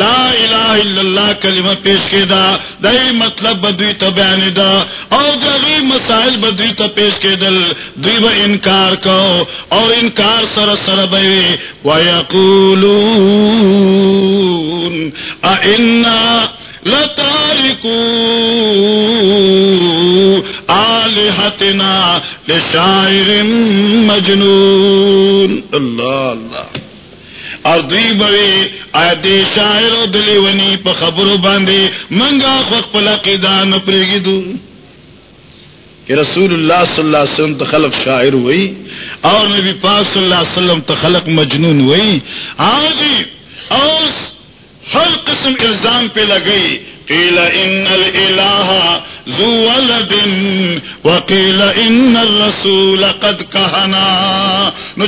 لا الہ الا اللہ کلمہ پیش کے دا دائی مطلب بدویتا بیان دا، اور جغی مسائل بدویتا پیش کے دل دوی با انکار کو اور انکار سر سر بے ویقولون ائنا لتارکو آلہتنا لشاعر مجنون۔ اللہ اللہ۔ اور دوی بوی آیتی شاعر و دلی ونی پا خبرو باندی منگا خوک پلا قیدان پریگی دو۔ کہ رسول اللہ صلی اللہ علیہ وسلم تخلق شاعر ہوئی، اور نبی پاک صلی اللہ علیہ وسلم تخلق مجنون ہوئی۔ ہاں جی، آج اور ہر قسم الزام پہ لگئی قیل ان الالہ ذو ولد وقیل ان الرسول قد کہنا نو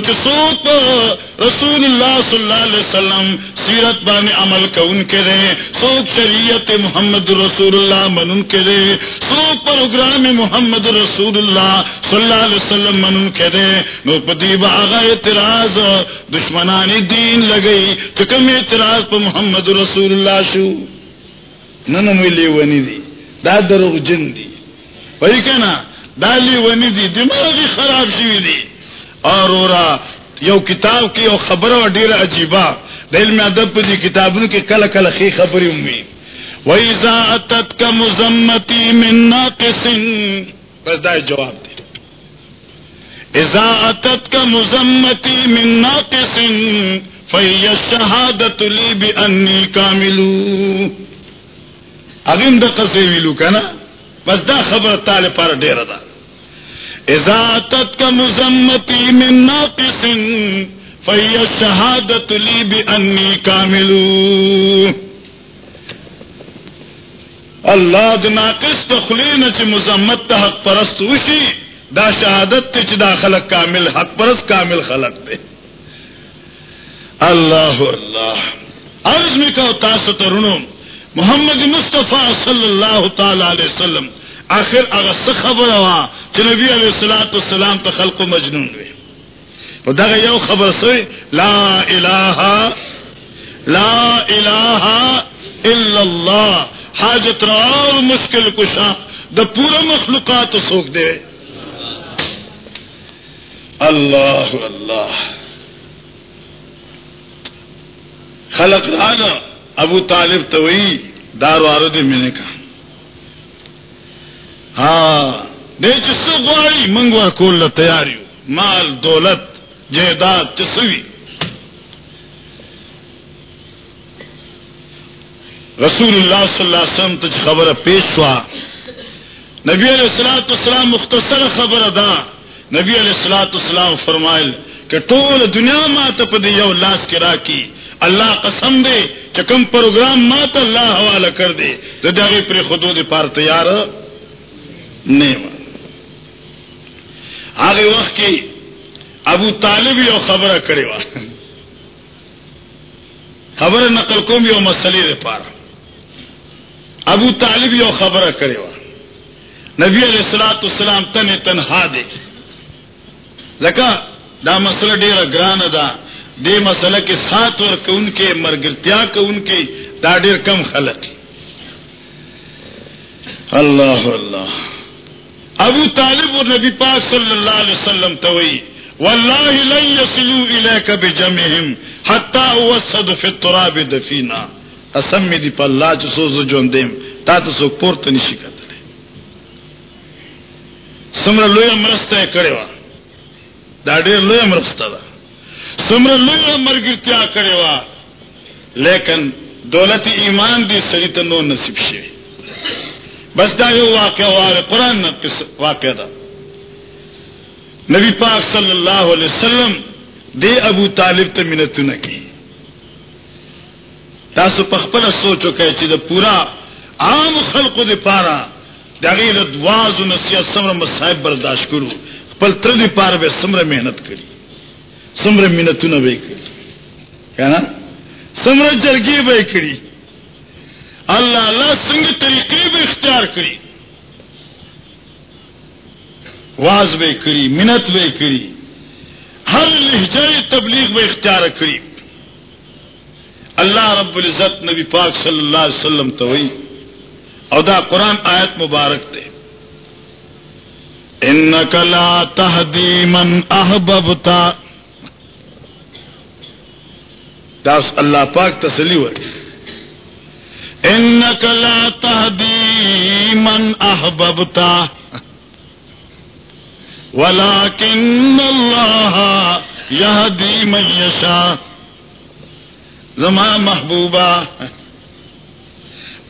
رسول اللہ صلی اللہ علیہ وسلم سیرت بان عمل کا ان کے دے سوک شریعت محمد رسول اللہ من ان کے دے سوک پروگرام محمد رسول اللہ صلی اللہ علیہ وسلم من ان کے دے نو پدیب آغا اعتراض دشمنانی دین لگئی، چکم اعتراض پا محمد رسول اللہ شو۔ نن لیونی دی. دا دروغ جن دی. وہی کہنا دا لیونی دی، دماغ خراب شوی دی. اور یو کتاب کی یو خبر و ڈیر عجیبا دل میں ادب دی کتابوں کی کل کل خی خبری امی ویزا اتت کا مزمتی من ناقص. بس دا جواب دی. اذا اتت کا مزمتی من ناقص فہی الشہادت لی بی انی کاملو. اگم دا قصے ویلو کنا بس دا خبر تال پر ڈیر دا ازاتت کا مزمتی من ناقص فی الشہادت لی بی انی کاملو اللہ دا ناقص تخلین چی مزمت تا حق پرست وشی دا شہادت تی چی دا خلق کامل، حق پرست کامل خلق دے اللہ اللہ عرض میں کہو تاسو ترنو محمد مصطفیٰ صلی اللہ تعالی علیہ وسلم، آخر اگر خبر ہوا کہ نبی علیہ السلاۃ السلام تو خلق و مجنون ہوئے۔ تو دگا یو خبر سوئی لا الہ لا الہ الا اللہ، حاجت اور مشکل کشا، دا پورا مخلوقات سوکھ دے۔ اللہ اللہ۔ خلق رانا۔ ابو طالب تو وہی دار وارد میں نے کہا۔ ہاں دے چسوائی منگوا کول تیاری مال، دولت، جائیداد چسوی رسول اللہ صلی اللہ علیہ وسلم تج خبر پیش ہوا۔ نبی علیہ السلاۃ السلام مختصر خبر ادا۔ نبی علیہ السلاۃ السلام فرمائل کہ ٹول دنیا مات پدی یو لاس کرا کی اللہ قسم دے چکم پروگرام مات اللہ حوالہ کر دے، تو داغی پر خودو دے پار تیار نہیں آگے وقت کی ابو طالب یو خبر کرے وا خبر نقل کو بھی مسئلے دے پار۔ ابو طالب یو خبر کرے وا نبی علیہ السلاۃ السلام تن تنہا دے۔ لکا دا مسئلہ ڈیرا گران دا۔ دے مسئلہ کے ساتھ اور ان کے مرگرتیا کو ان کی دا ڈیر کم خلق اللہ اللہ۔ ابو طالب اور نبی پاک صلی اللہ علیہ وسلم توئی واللہ لن یصلو الیک بجمعہم حتی اوسد فی التراب دفینا۔ قسم می دی پا اللہ چو سوزو جون دیم تا تو سو پورت نشی کرتا سمر لویا مرستا ہے کرے وا۔ دا ډیر لوی مرسته ده سمره لوی مرګرتیا کړي وا۔ لیکن دولت ایمان دی سړی ته نو نصیب شي بس دا یو واقع واره قران نه واقع ده نبی پاک صلی اللہ علیہ وسلم دے ابو طالب تے ته منتونه کی۔ تاسو په خپل سوچو کې چې د پورا عام خلقو د پاره دغه له دواز او نصیحت سره مصائب برداشت کړو پل تر دی پار بے سمر محنت کری۔ سمر محنت نہ بے کری۔ کہنا سمر جرگی بے کری۔ اللہ اللہ سنگ طریقے بے اختیار کری۔ واز بے کری منت بے کری۔ ہر لہجہ تبلیغ بے اختیار کری۔ اللہ رب العزت نبی پاک صلی اللہ علیہ وسلم تو ادا قرآن آیت مبارک دے۔ انك لا تهدي من احببت داس اللہ پاک تسلی ور انك لا تهدي من احببت ولكن الله يهدي من يشاء زما محبوبا۔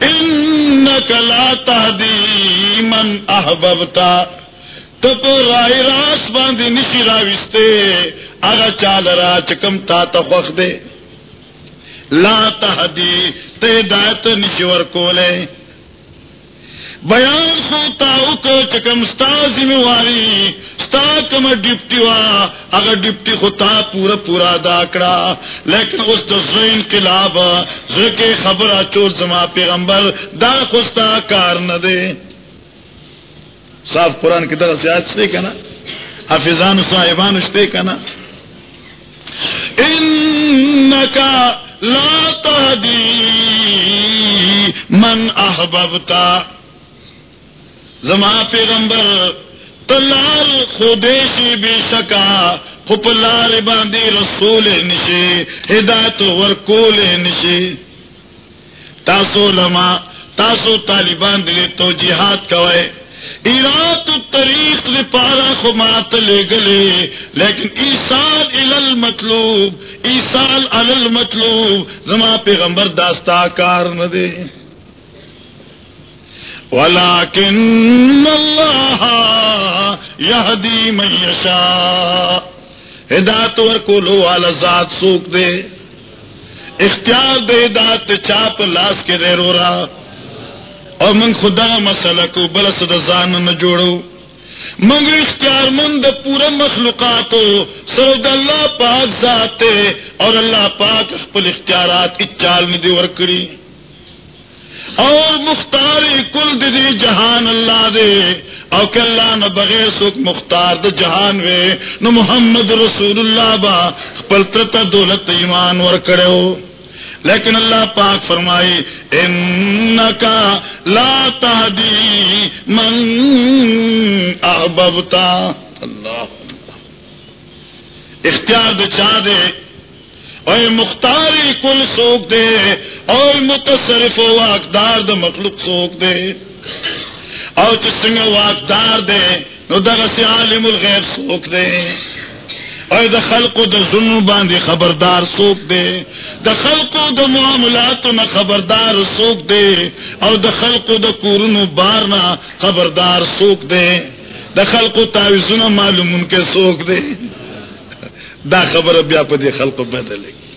انك لا تهدي من احببت تو پا رائی راس باندی نشی راوستے اگا چال را چکم تا تخوخ دے۔ لا تحدی تے دایت نشور کولے۔ بیان خو تاو کو چکم ستا ذمہ واری، ستا کم ڈپٹی وا، اگر ڈپٹی خو تا پورا پورا داکڑا لیکن اس تو انقلاب، زو خبر چور زما پیغمبر، دا خوستا کار نہ دے۔ صاف قرآن کی طرح سے آج سے کنا حفظان صاحبان اشتے کنا انکا لا تهدی من احببتا زما پیغمبر تلار خودیشی بے شکا خپلار باندی رسول نشی، ہدایت ورکول نشی. تاسو لما، تاسو طالبان دلی تو جہاد کوئے. ایرات الطریق لی پارا خمات لے گلے، لیکن ایسال الال مطلوب ایسال الال مطلوب زما پیغمبر داستا کار ندے۔ ولكن الله يهدي من يشاء۔ ہدایت ورکولو والا ذات سوک دے۔ اختیار دے ہدایت چاپ لاس کے دے رو رہا اور من خدا مسئلہ کو بلس رضان نہ جوڑو منگ اختیار مند پورا مخلوقات سرد اللہ پاک ذاتے اور اللہ پاک اخبر اختیارات اچال میں دی ورکڑی. اور مختار کل دی جہان اللہ دے او کہ اللہ نہ بغیر سکھ مختار دے جہان وے نو محمد رسول اللہ با پلترتا دولت ایمان ور کرے ہو. لیکن اللہ پاک فرمائی، انکا لا تہدی من احببتا. اللہ اختیار دے، چاہ دے۔ اور مختاری کل سوک دے اور متصرف و واقدار دا مخلوق سوک دے۔ اور چسنگ واقدار دے، نو دغا عالم الغیب سوک دے۔ اور دا خلق دا ظلم باندے خبردار سوک دے. دا خلق دا معاملات نہ خبردار سوک دے. اور دا خلق دا کورن بارنا خبردار سوک دے. دا خلق تاویزنا معلوم ان کے سوک دے. دا خبر بیا پا دی خلق بدلے گی.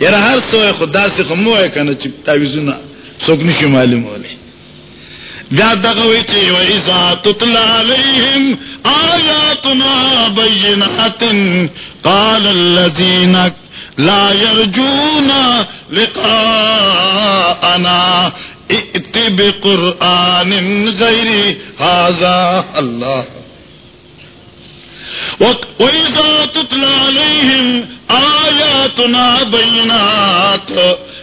یار ہر سو خدا سے خمو ہے کنا چی تاویزونا سوک نشی معلوم ہولی بیا دغوی چی و تتلا علیہم آیاتنا بینات قال لا يرجون لقاءنا ائت بقرآن غیر هذا اللہ وَإِذَا تُتْلَى عَلَيْهِمْ آيَاتُنَا بَيِّنَاتٍ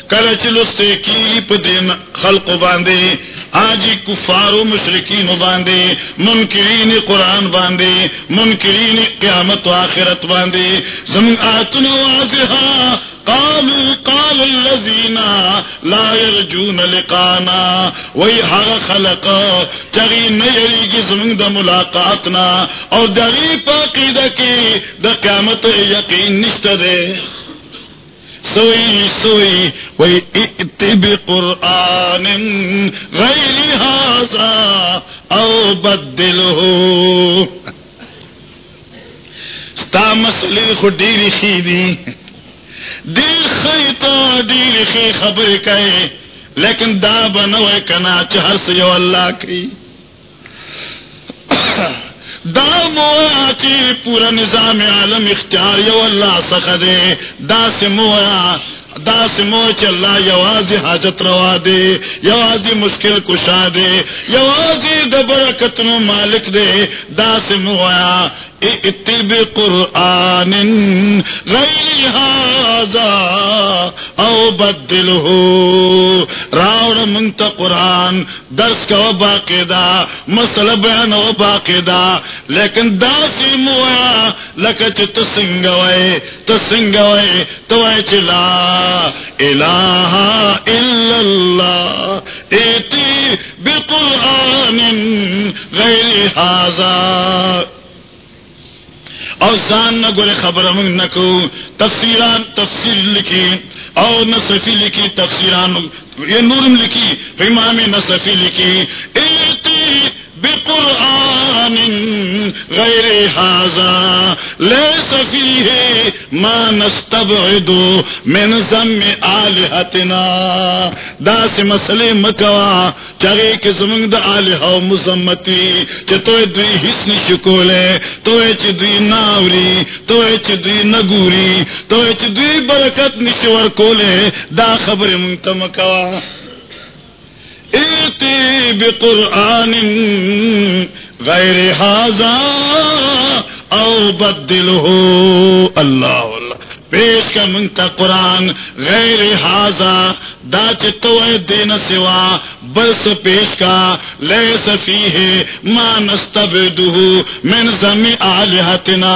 کرچلستے کی پدین خلق باندے آجی کفار و مشرکین باندے منکرین قرآن باندے منکرین قیامت و آخرت باندے زمین آتن واضحا قالوا قال الذين لا يرجون لقانا. وہی ہر خلق چری نیری کی زمین دا ملاقاتنا. اور دری پاقیدہ کی دا قیامت یقین نشت دے سوئی سوئی، وہی اتب قرآن غیر حاضا او بدل ہو ستا مسئلے خو ڈیری خیدی دیر خیتا دیر خی خبر کئے، لیکن دا بنوے کنا چہر سے اللہ کی۔ دا مویا چی پورا نظام عالم اختیار یو اللہ سخدے دا سے مویا دا سے مو چ اللہ یوازی حاجت روا دے. یوازی مشکل کشا دے. یوازی د مالک دے. دا سے مویا اتب قرآن غیر هذا او بدلہ راوڑ منت قرآن، درس کا باقی دا، مسئلہ بیان و باقی دا. لیکن دا سی مویا لکچ تسنگوئے تسنگوئے توائے چلا الہ الا اللہ، ایتی بقرآن غیر هذا. او زان نہ خبر منگ نکو تفسیران تفسیر لکھی اور نصفی لکھی، تفسیران یہ نورم لکھی، امام نصفی لکھی۔ ایتی بقرآن غیر حاضا لیس فیہ ما نستبعدو من زم آلہتنا۔ دا سی مسئلے مکوا، چاگے کہ زمانگ دا آلہا و مزمتی چا توی دوی حسن شکولے توی چا دوی ناوری توی چا دوی نگوری توی چا دوی برکت نشور کولے، دا خبر منتمکوا ایتی بقرآن غیر حاضا او بدلو اللہ اللہ پیش کا منگتا قرآن غیر حاضا دا چتو دین سوا. بس پیش کا. لے سفی ہے ما نستبدو من زمی آلہتنا.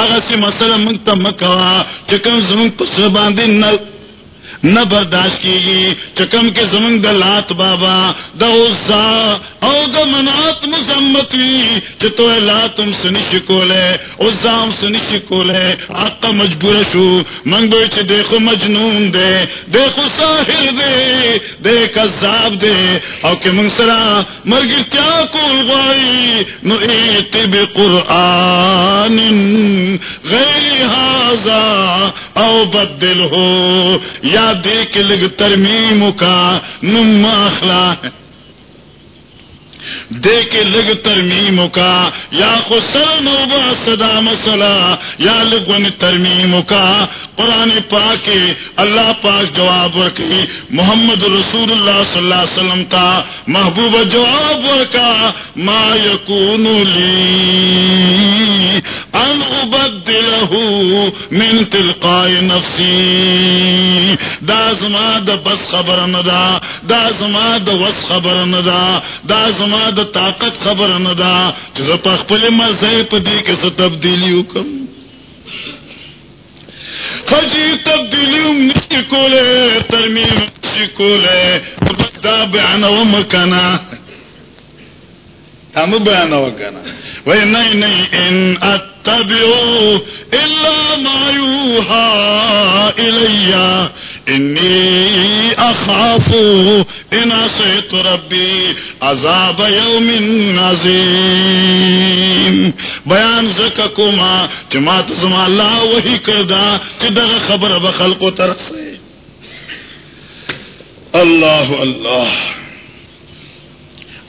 اغسی مسئلہ منگتا مکوا. چکم زمن پس باندی نل نہ برداشت کی گی چکم کے زمن دا لات بابا دا عزا او دا منات مزمتی چتو لاتم سنی شکولے عزام سنی شکولے آقا مجبور شو، منگ بوئی چھ دیکھو مجنون دے، دیکھو ساحر دے دے کذاب دے۔ او کہ منگ سرا، مرگی کیا کول غائی نو ایتی بقرآن غیر حاضا او بدل ہو۔ یا دے کے لگ ترمیم کا نم اخلا دے کے لگ ترمیم کا، یا خسر نوبا صدا مسئلہ، یا لگن ترمیم کا۔ قرآن پاک اللہ پاک جواب ورکی، محمد رسول اللہ صلی اللہ علیہ وسلم کا محبوب جواب ورکا۔ ما یکون لی ان ابدلہ من تلقاء نفسی۔ دا زما دا بس خبر ندا، دا زما دا وس خبر ندا، دا زما زما د طاقت خبر نه ندا چیزا په خپل مزای پا دی کسا تبدیلی وکم. خجی تبدیلی نشی کولے ترمیم نشی کولے دا بیعنا و مکنا ہم بیان وکنا وہ نہیں نہیں ان اتبعو الا ما یوحا الیا انی اخاف ان عصیت ربی عذاب یوم عظیم بیان زکا کما جماعت زمان اللہ وحی کردا کہ دغا خبر بخلق و ترسے اللہ اللہ۔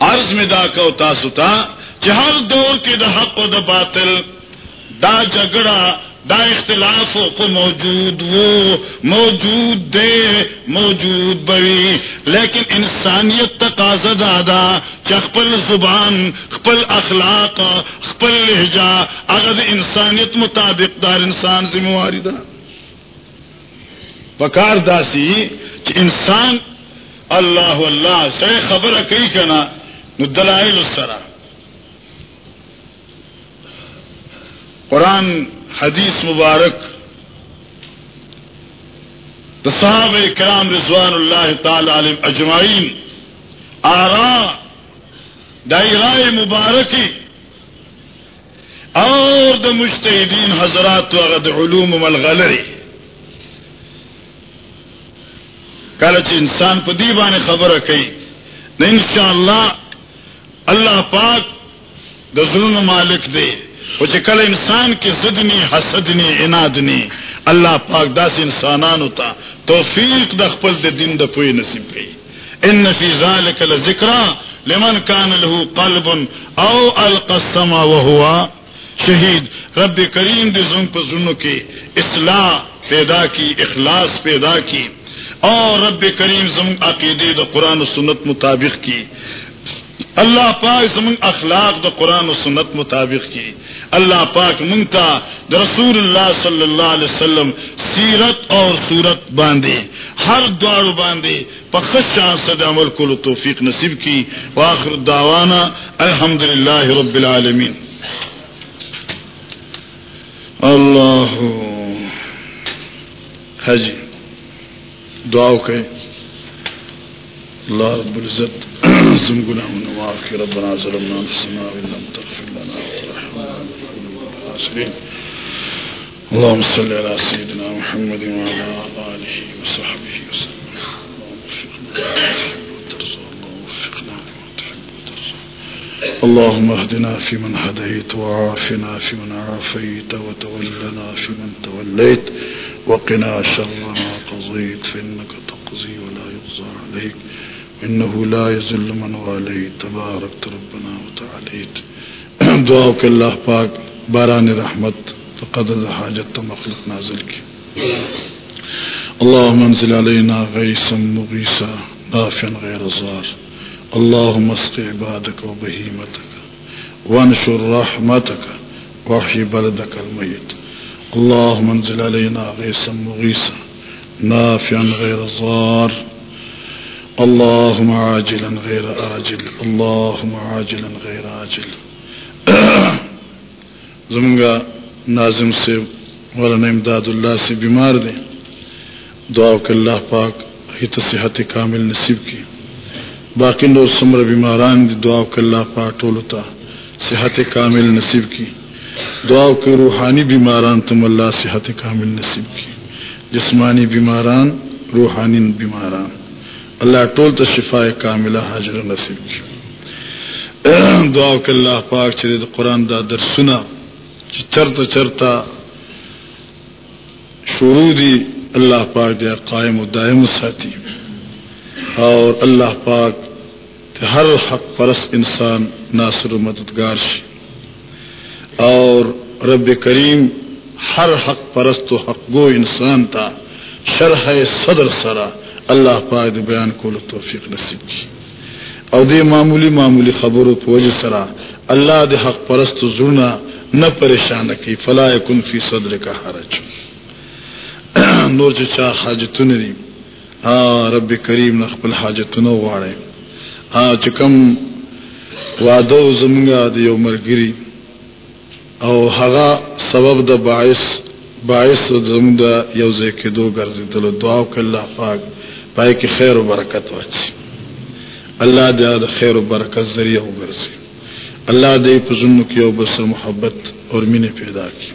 عرض میں دا کو تاستا کہ ہر دور کے دا حق و دا باطل، دا جگڑا دا اختلاف کو موجود وہ موجود دے، موجود بوی۔ لیکن انسانیت تقاضا دادا چخپل زبان، خپل اخلاق، خپل لہجہ، اگر انسانیت مطابق دار انسان ذمہ واری دا۔ پکار داسی کہ انسان اللہ اللہ سے خبر کئی کنا نو دلائل السرا قرآن حدیث مبارک تو صحابہ کرام رضوان اللہ تعالی علیہ اجمعین آرا دائرائے مبارکی اور دا مجتہدین حضرات وغد علوم ملغلری. کلچ انسان پا دیبان خبر کئی، نہ انشاءاللہ اللہ اللہ پاک دا ظلم مالک دے۔ وہ کل انسان کی زدنی، حسدنی انادنی اللہ پاک داس انسانان ہوتا توفیق دا خپل دے دن دا پوئی نصیب گئی ان فی ذالک لذکرا لمن کان له قلب او القسم وهو شہید، رب کریم دے زن پر زنو کی اصلاح پیدا کی، اخلاص پیدا کی۔ اور رب کریم زمن عقیدے دا قرآن و سنت مطابق کی۔ اللہ پاک زمن اخلاق دا قرآن و سنت مطابق کی۔ اللہ پاک منگتا رسول اللہ صلی اللہ علیہ وسلم سیرت اور صورت باندھے ہر دوار باندھے پخش صد عمل کو توفیق نصیب کی۔ واخر دعوانا الحمد للہ رب العالمین۔ اللہ حجی دعاو کہ اللہ رب العزت۔ زم گناہنا معاف ربنا ظلمنا انفسنا وان لم تغفر لنا وترحمنا اللهم صل على سيدنا محمد وعلى اله وصحبه وسلم۔ اللهم وفقنا اللهم وفقنا اللهم اهدنا فيمن هديت وعافنا فيمن عافيت وتولنا فيمن توليت وقنا شر ما قضيت فإنك تقضي ولا يقضى عليك إنه لا يزل من واليت. تبارك ربنا وتعاليت. دعاك الله پاک باران رحمت فقدر حاجت مخلق نازل کی. اللهم انزل علينا غيثا مغيثا نافعا غير ضار اللهم اسق عبادك وبهيمتك وانشر رحمتك واحي بلدك الميت اللهم انزل علينا غيثا مغيثا نافعا غير ضار اللهم عاجلا غير آجل، اللهم عاجلا غير آجل. زمانگا ناظم سے مولانا امداد اللہ سے بیمار دیں دعا کہ اللہ پاک ہت صحت کامل نصیب کی. باقی نور سمر بیماران دی دعا کہ اللہ پاک ٹولتا صحت کامل نصیب کی. دعا کہ روحانی بیماران تم اللہ صحت کامل نصیب کی. جسمانی بیماران، روحانی بیماران. اللہ ٹول تو شفا کاملہ حاضر نصیب کی دعا کہ اللہ پاک چرے قرآن دا در سنا چرتا چرتا شروع دی اللہ پاک دیا قائم و دائم ساتھی۔ اور اللہ پاک ہر حق پرست انسان ناصر و مددگار شی۔ اور رب کریم ہر حق پرست و حق گو انسان تھا شرح صدر سرا۔ اللہ پاک دے بیان کو توفیق نصیب کی۔ اور دے معمولی معمولی خبروں پوج سرا اللہ دے حق پرست زرنا نہ پریشان کی فلاح کن فی صدر کا حرج۔ نور چا حاجتون دی۔ ہاں رب کریم نخبل حاجتون واڑے ہاں چکم وادو زمگا دیو مرگری۔ او ہغا سبب دا باعث باعث زمگ دا یوزے کے دو گرزی دلو دعاو کہ اللہ پاک۔ پائے کی خیر و برکت وچی اللہ دے دا خیر و برکت ذریعہ ہو گرزی اللہ دے پزنو کی او محبت اور مینے پیدا کی.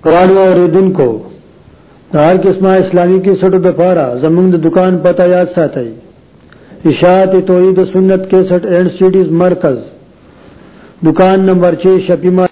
قرآن اوریدن کو ہر قسم اسلامی کی سٹ دفارا زمنگ دکان پتہ یاد سات اشاعت توحید سنت کیسٹ اینڈ سیڈیز مرکز۔ دکان نمبر چھ شپیما